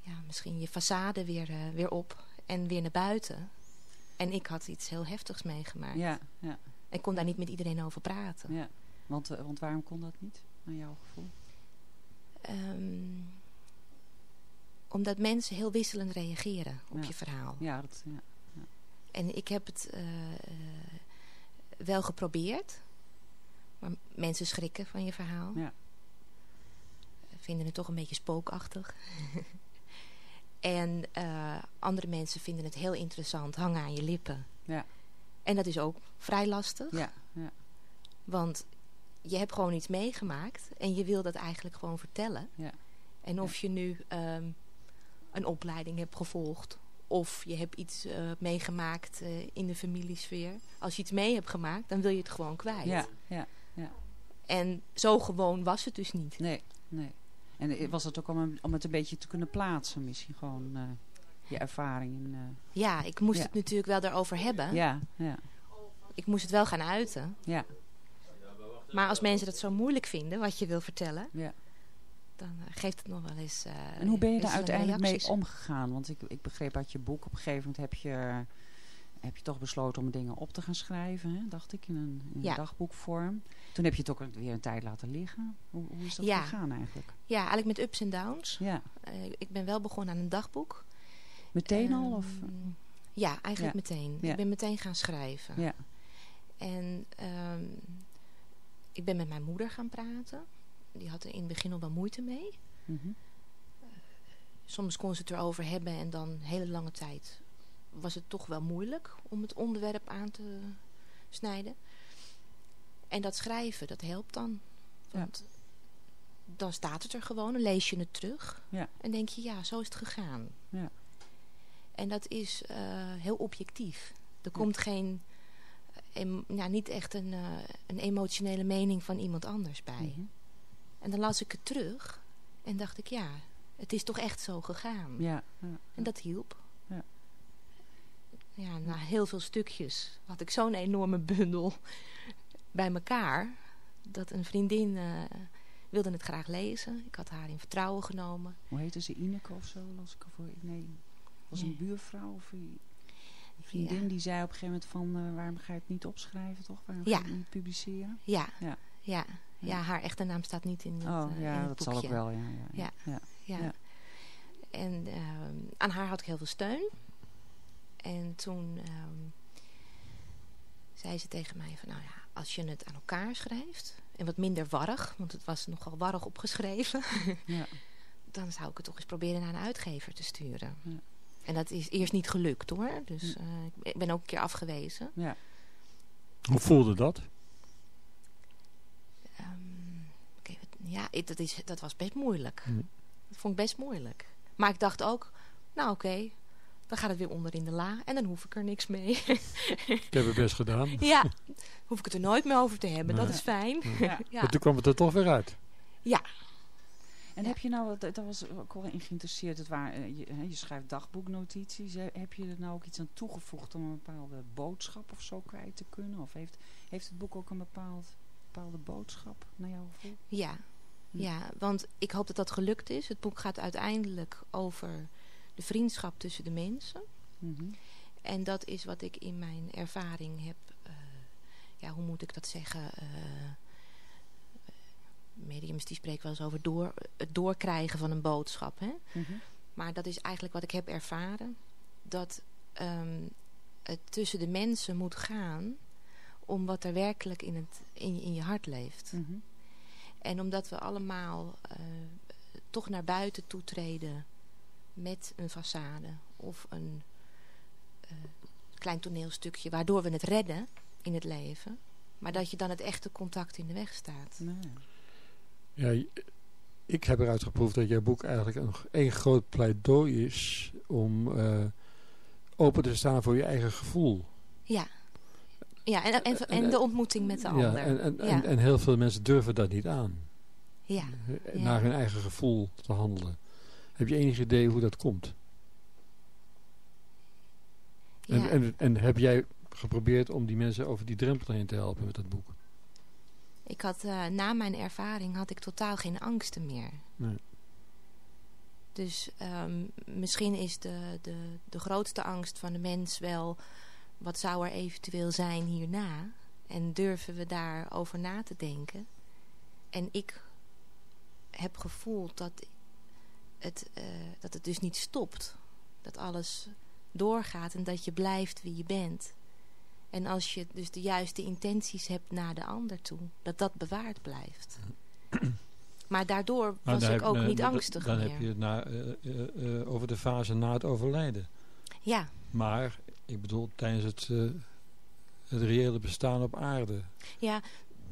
ja, misschien je façade weer, uh, weer op en weer naar buiten. En ik had iets heel heftigs meegemaakt. Ja, ja. Ik kon daar niet met iedereen over praten. Ja, want, uh, want waarom kon dat niet, naar jouw gevoel? Um, omdat mensen heel wisselend reageren op ja. je verhaal. Ja, dat, ja, ja. En ik heb het uh, wel geprobeerd. Maar mensen schrikken van je verhaal. Ja. Vinden het toch een beetje spookachtig. en uh, andere mensen vinden het heel interessant. Hangen aan je lippen. Ja. En dat is ook vrij lastig. Ja, ja. Want je hebt gewoon iets meegemaakt. En je wil dat eigenlijk gewoon vertellen. Ja. En of je nu um, een opleiding hebt gevolgd. Of je hebt iets uh, meegemaakt uh, in de familiesfeer. Als je iets mee hebt gemaakt, dan wil je het gewoon kwijt. Ja, ja. En zo gewoon was het dus niet. Nee, nee. En was het ook om, om het een beetje te kunnen plaatsen misschien gewoon uh, je ervaring? In, uh, ja, ik moest ja. het natuurlijk wel daarover hebben. Ja, ja. Ik moest het wel gaan uiten. Ja. Maar als mensen dat zo moeilijk vinden, wat je wil vertellen... Ja. dan uh, geeft het nog wel eens En hoe ben je daar uiteindelijk mee omgegaan? Want ik, ik begreep uit je boek, op een gegeven moment heb je heb je toch besloten om dingen op te gaan schrijven, hè? dacht ik, in een, in ja. een dagboekvorm. Toen heb je het ook weer een tijd laten liggen. Hoe, hoe is dat ja. gegaan eigenlijk? Ja, eigenlijk met ups en downs. Ja. Uh, ik ben wel begonnen aan een dagboek. Meteen al? Of? Ja, eigenlijk ja. meteen. Ik ben meteen gaan schrijven. Ja. En um, ik ben met mijn moeder gaan praten. Die had er in het begin al wel moeite mee. Mm -hmm. uh, soms kon ze het erover hebben en dan hele lange tijd was het toch wel moeilijk om het onderwerp aan te snijden. En dat schrijven, dat helpt dan. Want ja. dan staat het er gewoon, dan lees je het terug. Ja. En denk je, ja, zo is het gegaan. Ja. En dat is uh, heel objectief. Er komt geen, em, ja, niet echt een, uh, een emotionele mening van iemand anders bij. Mm -hmm. En dan las ik het terug en dacht ik, ja, het is toch echt zo gegaan. Ja. En dat hielp ja. na heel veel stukjes had ik zo'n enorme bundel bij elkaar. Dat een vriendin uh, wilde het graag lezen. Ik had haar in vertrouwen genomen. Hoe heette ze? Ineke of zo? Las ik ervoor? Nee, was nee. een buurvrouw of een vriendin ja. die zei op een gegeven moment van... Uh, waarom ga je het niet opschrijven toch? Waarom ja. ga je het niet publiceren? Ja. Ja. ja. ja. haar echte naam staat niet in het, oh, uh, ja, in het dat boekje. zal ook wel, ja. Ja, ja. ja. ja. En aan haar had ik heel veel steun. En toen um, zei ze tegen mij van, nou ja, als je het aan elkaar schrijft en wat minder warrig, want het was nogal warrig opgeschreven, ja. dan zou ik het toch eens proberen naar een uitgever te sturen. Ja. En dat is eerst niet gelukt hoor, dus uh, ik ben ook een keer afgewezen. Ja. Hoe voelde dat? Um, okay, ja, dat, is, dat was best moeilijk. Dat vond ik best moeilijk. Maar ik dacht ook, nou oké, okay, dan gaat het weer onder in de la en dan hoef ik er niks mee. ik heb het best gedaan. Ja, hoef ik het er nooit meer over te hebben. Nee. Dat is fijn. Ja. Ja. Maar toen kwam het er toch weer uit. Ja. En heb je nou, dat was ook wel in geïnteresseerd, het waar, je, je schrijft dagboeknotities. Heb je er nou ook iets aan toegevoegd om een bepaalde boodschap of zo kwijt te kunnen? Of heeft, heeft het boek ook een bepaald, bepaalde boodschap naar jouw gevoel? Ja. Hm. ja, want ik hoop dat dat gelukt is. Het boek gaat uiteindelijk over de vriendschap tussen de mensen. Mm -hmm. En dat is wat ik in mijn ervaring heb, uh, ja, hoe moet ik dat zeggen? Uh, mediums die spreken wel eens over door, het doorkrijgen van een boodschap. Hè? Mm -hmm. Maar dat is eigenlijk wat ik heb ervaren. Dat um, het tussen de mensen moet gaan om wat er werkelijk in, het, in, in je hart leeft. Mm -hmm. En omdat we allemaal uh, toch naar buiten toetreden met een façade of een uh, klein toneelstukje waardoor we het redden in het leven, maar dat je dan het echte contact in de weg staat. Nee. Ja, ik heb eruit geproefd dat jouw boek eigenlijk een, een groot pleidooi is om uh, open te staan voor je eigen gevoel. Ja. Ja, en, en, en de ontmoeting met de ja, ander. En, en, ja. en, en heel veel mensen durven dat niet aan. Ja. Naar ja. hun eigen gevoel te handelen. Heb je enig idee hoe dat komt? Ja. En, en, en heb jij geprobeerd om die mensen over die drempel heen te helpen met dat boek? Ik had, uh, na mijn ervaring had ik totaal geen angsten meer. Nee. Dus um, misschien is de, de, de grootste angst van de mens wel... wat zou er eventueel zijn hierna? En durven we daarover na te denken? En ik heb gevoeld dat het, uh, dat het dus niet stopt. Dat alles doorgaat en dat je blijft wie je bent. En als je dus de juiste intenties hebt naar de ander toe, dat dat bewaard blijft. Maar daardoor was ik ook niet angstig dan meer. Dan heb je het na, uh, uh, uh, over de fase na het overlijden. Ja. Maar, ik bedoel, tijdens het, het reële bestaan op aarde. Ja,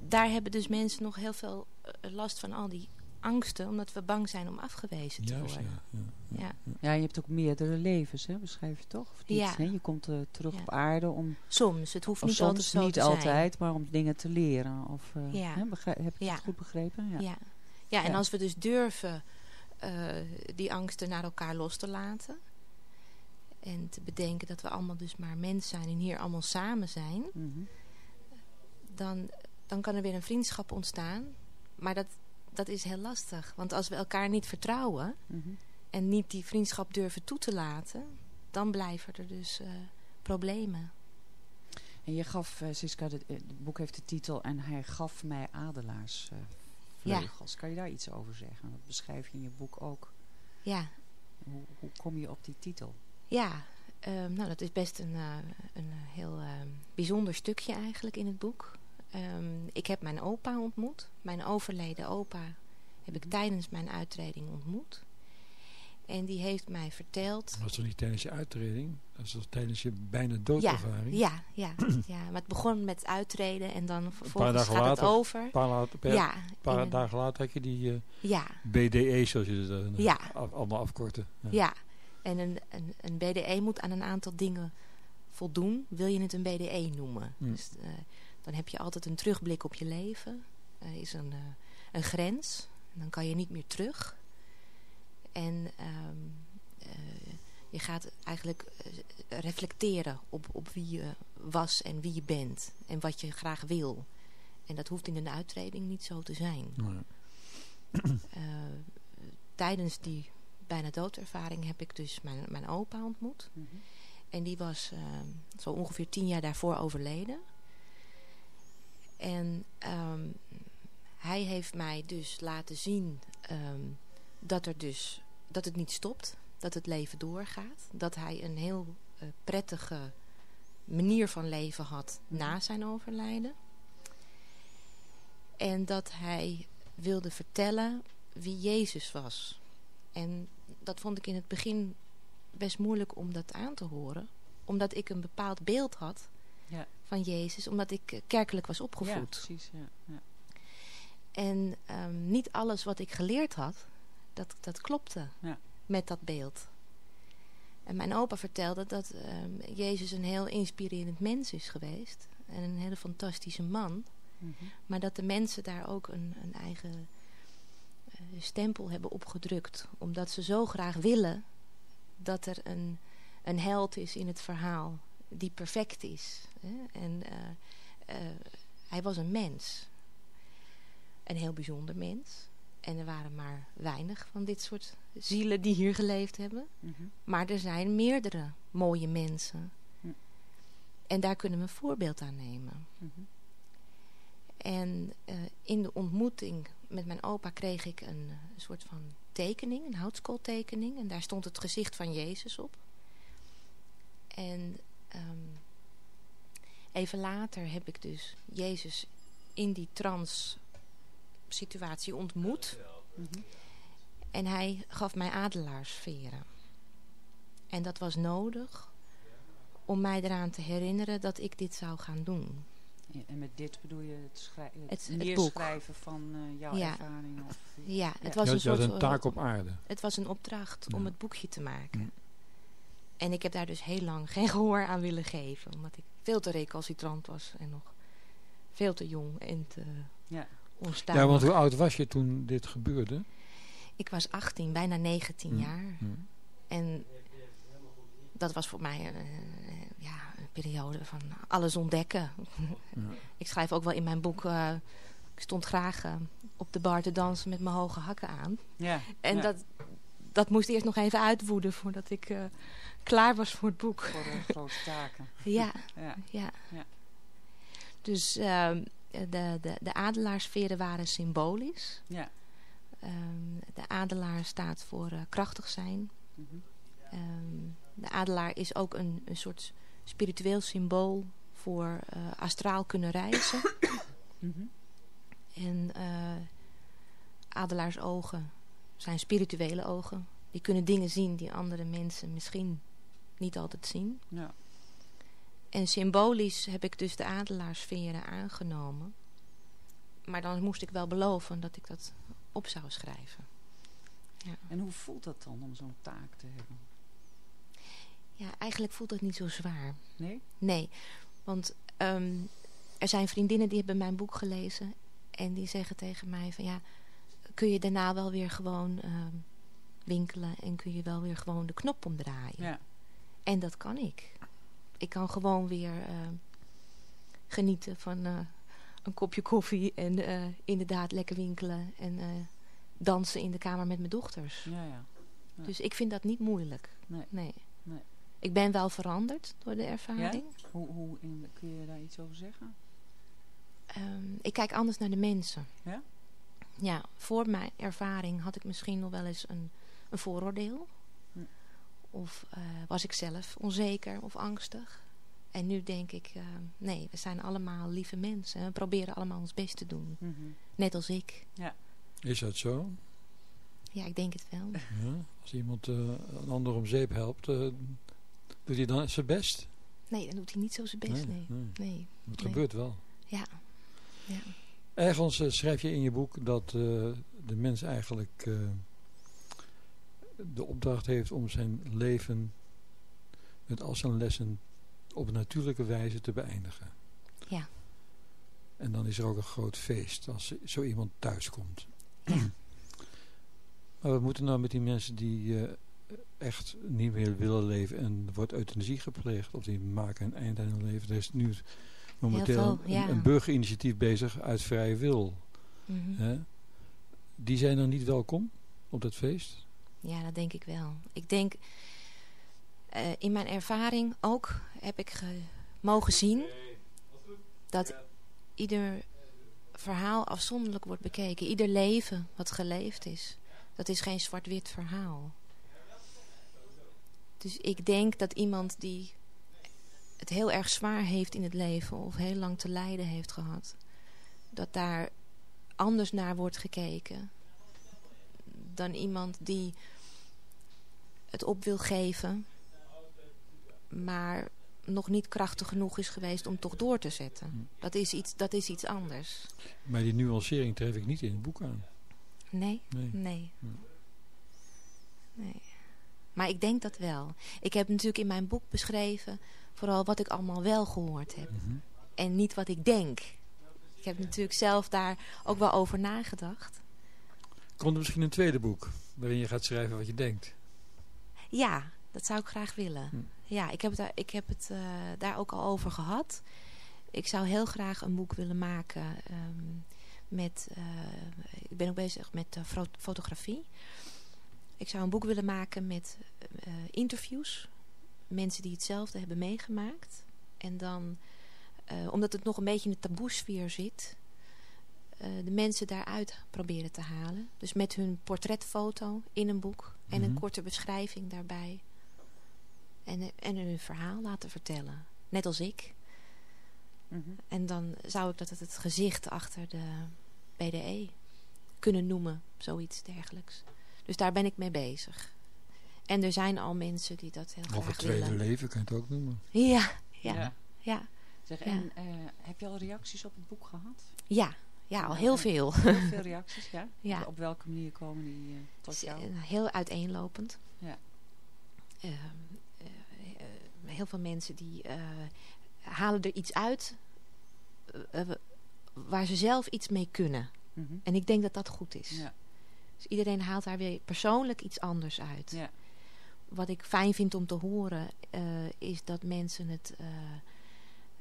daar hebben dus mensen nog heel veel last van al die angsten, omdat we bang zijn om afgewezen te Juist, worden. Ja, ja, ja. ja. ja, je hebt ook meerdere levens, hè, beschrijf je toch? Of niet? Ja. Nee, je komt uh, terug op aarde om... Soms, het hoeft niet soms altijd zo niet te altijd, zijn. maar om dingen te leren. Of, uh, ja. hè, heb ik het goed begrepen? Ja. Ja. ja, en als we dus durven eh, die angsten naar elkaar los te laten. En te bedenken dat we allemaal dus maar mens zijn en hier allemaal samen zijn. Mhm. Dan, dan kan er weer een vriendschap ontstaan. Maar dat, dat is heel lastig. Want als we elkaar niet vertrouwen Mhm. en niet die vriendschap durven toe te laten, dan blijven er dus eh, problemen. En je gaf, eh, Siska, eh, het boek heeft de titel En hij gaf mij adelaarsvleugels. vleugels. Kan je daar iets over zeggen? Dat beschrijf je in je boek ook. Ja, Hoe, hoe kom je op die titel? ja ehm, nou dat is best een, een heel ehm, bijzonder stukje eigenlijk in het boek. Ehm, ik heb mijn opa ontmoet. Mijn overleden opa heb ik tijdens mijn uittreding ontmoet. En die heeft mij verteld... Dat was toch niet tijdens je uittreding? Dat was tijdens je bijna doodervaring? Ja, ja, ja. maar het begon met uittreden en dan vervolgens gaat later, het over. Een paar, later, per- ja, paar een- dagen later had je die eh, Ja. BDE, zoals je het dan Ja. af- allemaal afkorten. Ja, en een, een, een BDE moet aan een aantal dingen voldoen. Wil je het een BDE noemen? Hm. Dus, eh, dan heb je altijd een terugblik op je leven. Er is een, eh, een grens. Dan kan je niet meer terug. En ehm, eh, je gaat eigenlijk eh, reflecteren op, op wie je was en wie je bent. En wat je graag wil. En dat hoeft in een uittreding niet zo te zijn. Nee. Eh, tijdens die bijna doodervaring heb ik dus mijn, mijn opa ontmoet. Mhm. En die was eh, zo ongeveer tien jaar daarvoor overleden. En ehm, hij heeft mij dus laten zien ehm, dat, er dus, dat het niet stopt. Dat het leven doorgaat. Dat hij een heel eh, prettige manier van leven had na zijn overlijden. En dat hij wilde vertellen wie Jezus was. En dat vond ik in het begin best moeilijk om dat aan te horen. Omdat ik een bepaald beeld had Ja. Van Jezus. Omdat ik eh, kerkelijk was Ja, opgevoed. precies. Ja, ja. En ehm, niet alles wat ik geleerd had, dat, dat klopte Ja. met dat beeld. En mijn opa vertelde dat ehm, Jezus een heel inspirerend mens is geweest. En een hele fantastische man. Mhm. Maar dat de mensen daar ook een, een eigen eh, stempel hebben opgedrukt. Omdat ze zo graag willen dat er een, een held is in het verhaal die perfect is. Hè? En eh, eh, hij was een mens. Een heel bijzonder mens. En er waren maar weinig van dit soort zielen die hier geleefd hebben. Mhm. Maar er zijn meerdere mooie mensen. En daar kunnen we een voorbeeld aan nemen. Mhm. En eh, in de ontmoeting met mijn opa kreeg ik een, een soort van tekening, een houtskooltekening. En daar stond het gezicht van Jezus op. En ehm, even later heb ik dus Jezus in die trance situatie ontmoet. Mhm. En hij gaf mij adelaarsveren. En dat was nodig om mij eraan te herinneren dat ik dit zou gaan doen. Ja, En met dit bedoel je het, schrij- het, Het- het neerschrijven van eh, jouw Ja. ervaring? Of, Ja, het was een soort een taak op aarde. Het was een opdracht om het boekje te maken. En ik heb daar dus heel lang geen gehoor aan willen geven. Omdat ik veel te recalcitrant was. En nog veel te jong en te Ja. onstuimig. Ja, want hoe oud was je toen dit gebeurde? Ik was 18, bijna 19 Ja. jaar. Ja. En dat was voor mij een, eh, ja, een periode van alles ontdekken. Ja. ik schrijf ook wel in mijn boek... eh, ik stond graag eh, op de bar te dansen met mijn hoge hakken aan. Ja, En ja. dat, dat moest eerst nog even uitwoeden voordat ik eh, klaar was voor het boek. Voor de grote taken. Ja, Ja. ja. Ja. Dus ehm, de, de, de adelaarsveren waren symbolisch. Ja. Ehm, de adelaar staat voor eh, krachtig zijn. Mhm. Ehm, de adelaar is ook een, een soort spiritueel symbool voor eh, astraal kunnen reizen. Mhm. En eh adelaarsogen zijn spirituele ogen. Die kunnen dingen zien die andere mensen misschien niet altijd zien. Ja. En symbolisch heb ik dus de adelaarsveren aangenomen. Maar dan moest ik wel beloven dat ik dat op zou schrijven. Ja, En hoe voelt dat dan om zo'n taak te hebben? ja eigenlijk voelt het niet zo zwaar. Nee? Nee, want ehm, er zijn vriendinnen die hebben mijn boek gelezen. En die zeggen tegen mij van ja, kun je daarna wel weer gewoon ehm, winkelen en kun je wel weer gewoon de knop omdraaien. Ja. En dat kan ik. Ik kan gewoon weer eh, genieten van eh, een kopje koffie en eh, inderdaad lekker winkelen en dansen in de kamer met mijn dochters. Ja, ja. Ja. Dus ik vind dat niet moeilijk. Nee. nee. Nee. Ik ben wel veranderd door de ervaring. Ja? Hoe, hoe in- kun je daar iets over zeggen? Ehm, ik kijk anders naar de mensen. Ja? Ja, voor mijn ervaring had ik misschien nog wel eens een, een vooroordeel. Of eh, was ik zelf onzeker of angstig. En nu denk ik, eh, nee, we zijn allemaal lieve mensen. We proberen allemaal ons best te doen. Mhm. Net als ik. Ja. Is dat zo? Ja, ik denk het wel. Ja? Als iemand eh, een ander om zeep helpt, eh, doet hij dan zijn best? Nee, dan doet hij niet zo zijn best. Nee, Nee, nee. nee. Het nee. gebeurt wel. Ja. ja. Ergens schrijf je in je boek dat eh, de mens eigenlijk eh, de opdracht heeft om zijn leven met al zijn lessen op een natuurlijke wijze te beëindigen. Ja. En dan is er ook een groot feest als zo iemand thuiskomt. maar wat moeten nou met die mensen die eh, echt niet meer willen leven en er wordt euthanasie gepleegd of die maken een eind aan hun leven. Er is nu momenteel veel, een, ja. een burgerinitiatief bezig uit vrije wil. Mhm. Die zijn dan niet welkom op dat feest? Ja, dat denk ik wel. Ik denk, eh, in mijn ervaring ook heb ik ge- mogen zien dat ieder verhaal afzonderlijk wordt bekeken. Ieder leven wat geleefd is. Dat is geen zwart-wit verhaal. Dus ik denk dat iemand die het heel erg zwaar heeft in het leven of heel lang te lijden heeft gehad, dat daar anders naar wordt gekeken dan iemand die het op wil geven, maar nog niet krachtig genoeg is geweest om toch door te zetten. Dat is iets, dat is iets anders. Maar die nuancering tref ik niet in het boek aan. Nee? Nee. Nee. Hm. Nee. Maar ik denk dat wel. Ik heb natuurlijk in mijn boek beschreven vooral wat ik allemaal wel gehoord heb. Mhm. En niet wat ik denk. Ik heb natuurlijk zelf daar ook wel over nagedacht. Komt er misschien een tweede boek waarin je gaat schrijven wat je denkt? Ja, dat zou ik graag willen. Ja, ik heb het, daar, ik heb het eh, daar ook al over gehad. Ik zou heel graag een boek willen maken ehm, met... eh, ik ben ook bezig met eh, fotografie. Ik zou een boek willen maken met interviews. Mensen die hetzelfde hebben meegemaakt. En dan, omdat het nog een beetje in de taboesfeer zit... eh, de mensen daaruit proberen te halen. Dus met hun portretfoto in een boek. En een Mhm. korte beschrijving daarbij. En, eh, en hun verhaal laten vertellen. Net als ik. Mhm. En dan zou ik dat het het gezicht achter de BDE kunnen noemen. Zoiets dergelijks. Dus daar ben ik mee bezig. En er zijn al mensen die dat heel Of graag het tweede willen. leven kan je het ook noemen. Ja, ja, Ja. ja. Zeg, Ja. en eh, heb je al reacties op het boek gehad? Ja, ja, al heel veel. Heel veel reacties, ja? Ja. Op, welke manier komen die eh, tot jou? Eh, Heel uiteenlopend. Ja. Ehm, eh, heel veel mensen die halen er iets uit waar ze zelf iets mee kunnen. Mhm. En ik denk dat dat goed is. Ja. Dus iedereen haalt daar weer persoonlijk iets anders uit. Ja. Wat ik fijn vind om te horen is dat mensen het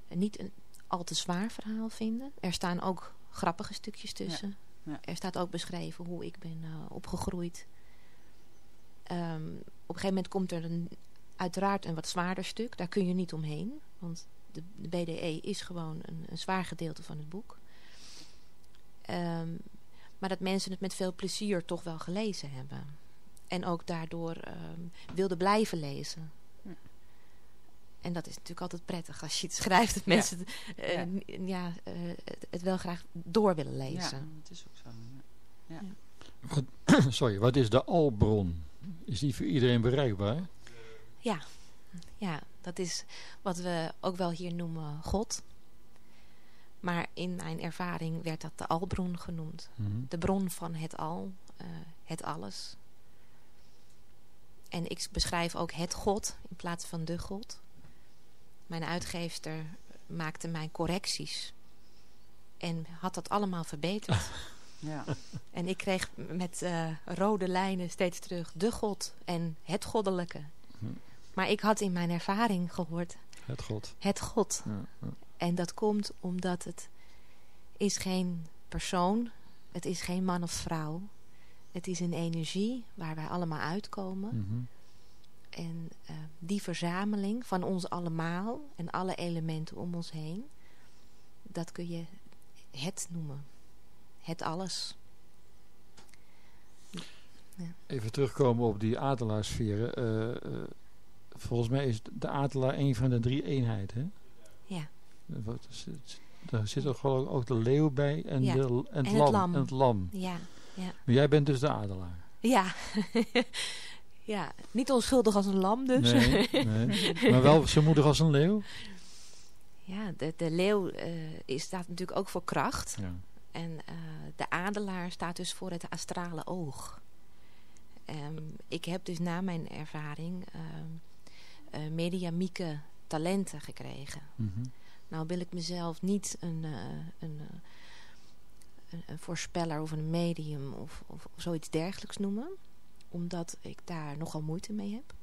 niet een al te zwaar verhaal vinden. Er staan ook grappige stukjes tussen. Ja. Ja. Er staat ook beschreven hoe ik ben eh, opgegroeid. Ehm, op een gegeven moment komt er een, uiteraard een wat zwaarder stuk. Daar kun je niet omheen. Want de, de BDE is gewoon een, een zwaar gedeelte van het boek. Ehm, maar dat mensen het met veel plezier toch wel gelezen hebben. En ook daardoor ehm, wilden blijven lezen. En dat is natuurlijk altijd prettig als je het schrijft. Dat Ja. mensen het, eh, Ja. eh, het, het wel graag door willen lezen. Ja, dat is ook zo. Ja. Ja. Wat, sorry, wat is de albron? Is die voor iedereen bereikbaar? Ja, ja, dat is wat we ook wel hier noemen God. Maar in mijn ervaring werd dat de albron genoemd. Mhm. De bron van het al, eh, het alles. En ik beschrijf ook het God in plaats van de God. Mijn uitgeefster maakte mijn correcties. En had dat allemaal verbeterd. Ja. En ik kreeg met uh, rode lijnen steeds terug de God en het goddelijke. Hm. Maar ik had in mijn ervaring gehoord... Het God. Het God. Ja, ja. En dat komt omdat het is geen persoon, het is geen man of vrouw. Het is een energie waar wij allemaal uitkomen. Mm -hmm. En uh, die verzameling van ons allemaal en alle elementen om ons heen, dat kun je het noemen. Het alles. Ja. Even terugkomen op die adelaarsferen. Uh, uh, volgens mij is de adelaar een van de drie eenheden. Ja. Daar zit ook, ook de leeuw bij en, ja. de, en, het, en lam. En het lam. Ja, ja. Maar jij bent dus de adelaar. Ja. ja, niet onschuldig als een lam dus. Nee, nee. maar wel zo moedig als een leeuw. Ja, de, de leeuw uh, staat natuurlijk ook voor kracht. Ja. En uh, de adelaar staat dus voor het astrale oog. Um, ik heb dus na mijn ervaring um, uh, mediamieke talenten gekregen. Mm -hmm. Nou wil ik mezelf niet een, een, een, een, voorspeller of een medium of, of, of zoiets dergelijks noemen. Omdat ik daar nogal moeite mee heb.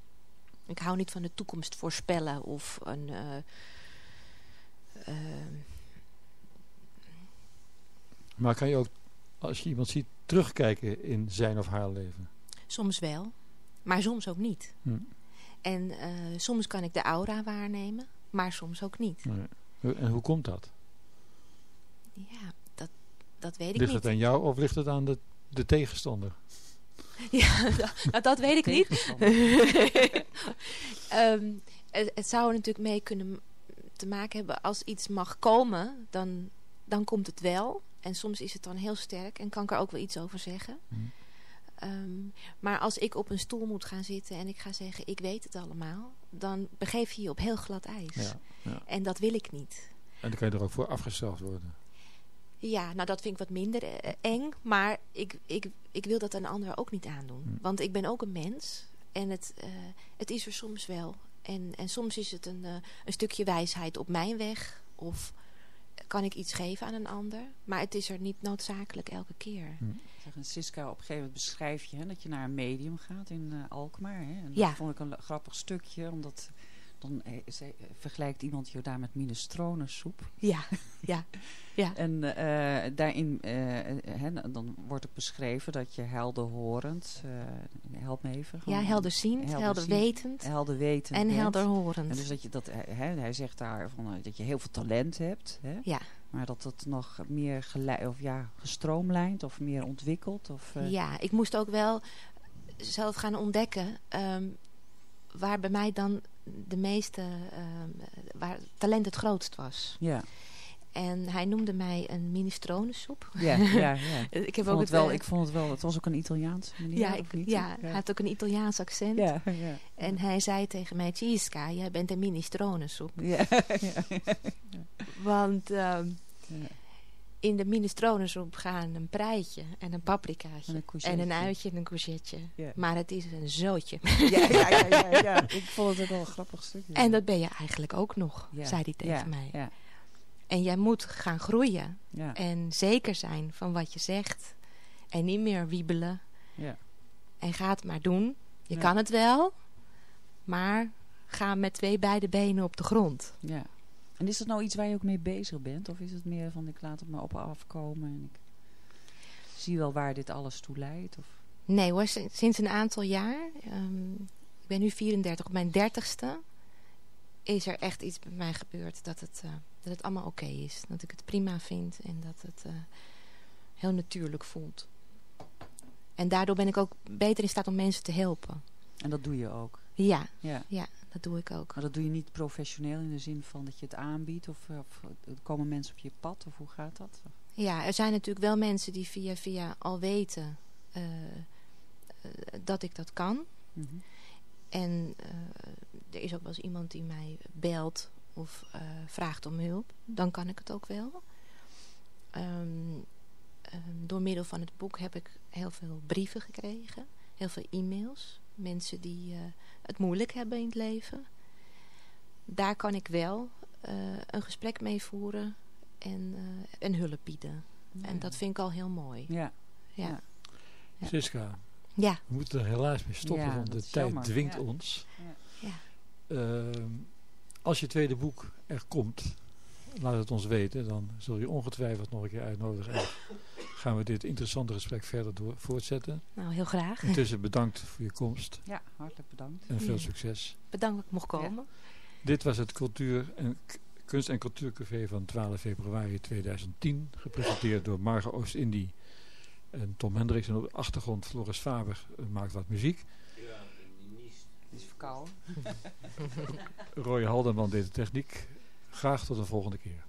Ik hou niet van de toekomst voorspellen of een... Uh, maar kan je ook, als je iemand ziet, terugkijken in zijn of haar leven? Soms wel, maar soms ook niet. Hm. En uh, soms kan ik de aura waarnemen, maar soms ook niet. Nee. En hoe komt dat? Ja, dat, dat weet ik ligt niet. het aan jou of ligt het aan de, de tegenstander? Ja, dat, dat weet ik niet. um, het, het, zou er natuurlijk mee kunnen te maken hebben als iets mag komen, dan, dan komt het wel. En soms is het dan heel sterk en kan ik er ook wel iets over zeggen. Hm. Um, maar als ik op een stoel moet gaan zitten en ik ga zeggen ik weet het allemaal, dan begeef je je op heel glad ijs. Ja, ja. En dat wil ik niet. En dan kan je er ook voor afgestraft worden. Ja, nou dat vind ik wat minder uh, eng, maar ik, ik, ik wil dat een ander ook niet aandoen. Hm. Want ik ben ook een mens en het, uh, het is er soms wel. En, en soms is het een, uh, een stukje wijsheid op mijn weg of kan ik iets geven aan een ander. Maar het is er niet noodzakelijk elke keer. Hm. Zeg, en Siska, op een gegeven moment beschrijf je hè, dat je naar een medium gaat in uh, Alkmaar. Hè? En ja. dat vond ik een grappig stukje, omdat dan eh, ze, vergelijkt iemand je daar met minestronensoep. Ja, ja, ja. en uh, daarin hè, dan wordt ook beschreven dat je helderhorend, help me even. Ja, helderziend, helderwetend. Helderwetend. En helderhorend. En dus dat je dat, hè, hij zegt daar van, dat je heel veel talent hebt. Hè? Ja. Maar dat het nog meer of ja, gestroomlijnd of meer ontwikkeld? Of, uh... Ja, ik moest ook wel zelf gaan ontdekken um, waar bij mij dan de meeste, um, waar talent het grootst was. Ja. En hij noemde mij een minestronensoep. Ja, ja, ja. ik, heb vond ook het wel, uh, ik vond het wel, het was ook een Italiaans manier, ja, ik, ja, ja, hij had ook een Italiaans accent. Ja, ja. En hij zei tegen mij, Ciska, jij bent een minestronensoep. Ja, ja. Want um, ja. In de minestronensoep gaan een preitje en een paprikaatje. En een, en een uitje en een courgette. Maar het is een zootje. Ja, ja, ja, ja, ja. ik vond het ook wel een grappig stukje. En dat ben je eigenlijk ook nog, zei hij tegen mij. Ja. En jij moet gaan groeien. En zeker zijn van wat je zegt. En niet meer wiebelen. Ja. En ga het maar doen. Je kan het wel. Maar ga met twee beide benen op de grond. Ja. En is dat nou iets waar je ook mee bezig bent? Of is het meer van ik laat het maar op afkomen en ik zie wel waar dit alles toe leidt? Of? Nee hoor, sinds een aantal jaar. Um, ik ben nu 34. Op mijn dertigste is er echt iets bij mij gebeurd dat het, uh, dat het allemaal oké okay is. Dat ik het prima vind en dat het uh, heel natuurlijk voelt. En daardoor ben ik ook beter in staat om mensen te helpen. En dat doe je ook? Ja, ja. ja dat doe ik ook. Maar dat doe je niet professioneel in de zin van dat je het aanbiedt? Of, of komen mensen op je pad? Of hoe gaat dat? Ja, er zijn natuurlijk wel mensen die via via al weten uh, dat ik dat kan. Mm -hmm. En er is ook wel eens iemand die mij belt of vraagt om hulp. Dan kan ik het ook wel. Um, um, door middel van het boek heb ik heel veel brieven gekregen. Heel veel e-mails. Mensen die uh, het moeilijk hebben in het leven. Daar kan ik wel uh, een gesprek mee voeren en, uh, en hulp bieden. En dat vind ik al heel mooi. Ja. Ja. Ja. Siska, Ja. we moeten er helaas mee stoppen, Ja, want de tijd jammer. dwingt Ja. ons. Ja. Ja. Ehm, als je tweede boek er komt, laat het ons weten. Dan zul je ongetwijfeld nog een keer uitnodigen. En gaan we dit interessante gesprek verder door, voortzetten. Nou, heel graag. Intussen bedankt voor je komst Ja, hartelijk bedankt. en veel Ja. succes. Bedankt dat ik mocht komen. Dit was het cultuur en, Kunst- en Cultuurcafé van 12 februari 2010. Gepresenteerd door Marge Oost-Indie en Tom Hendricks. En op de achtergrond Floris Faber eh, maakt wat muziek. Het is verkouden. Roy Haldeman deed de techniek. Graag tot de volgende keer.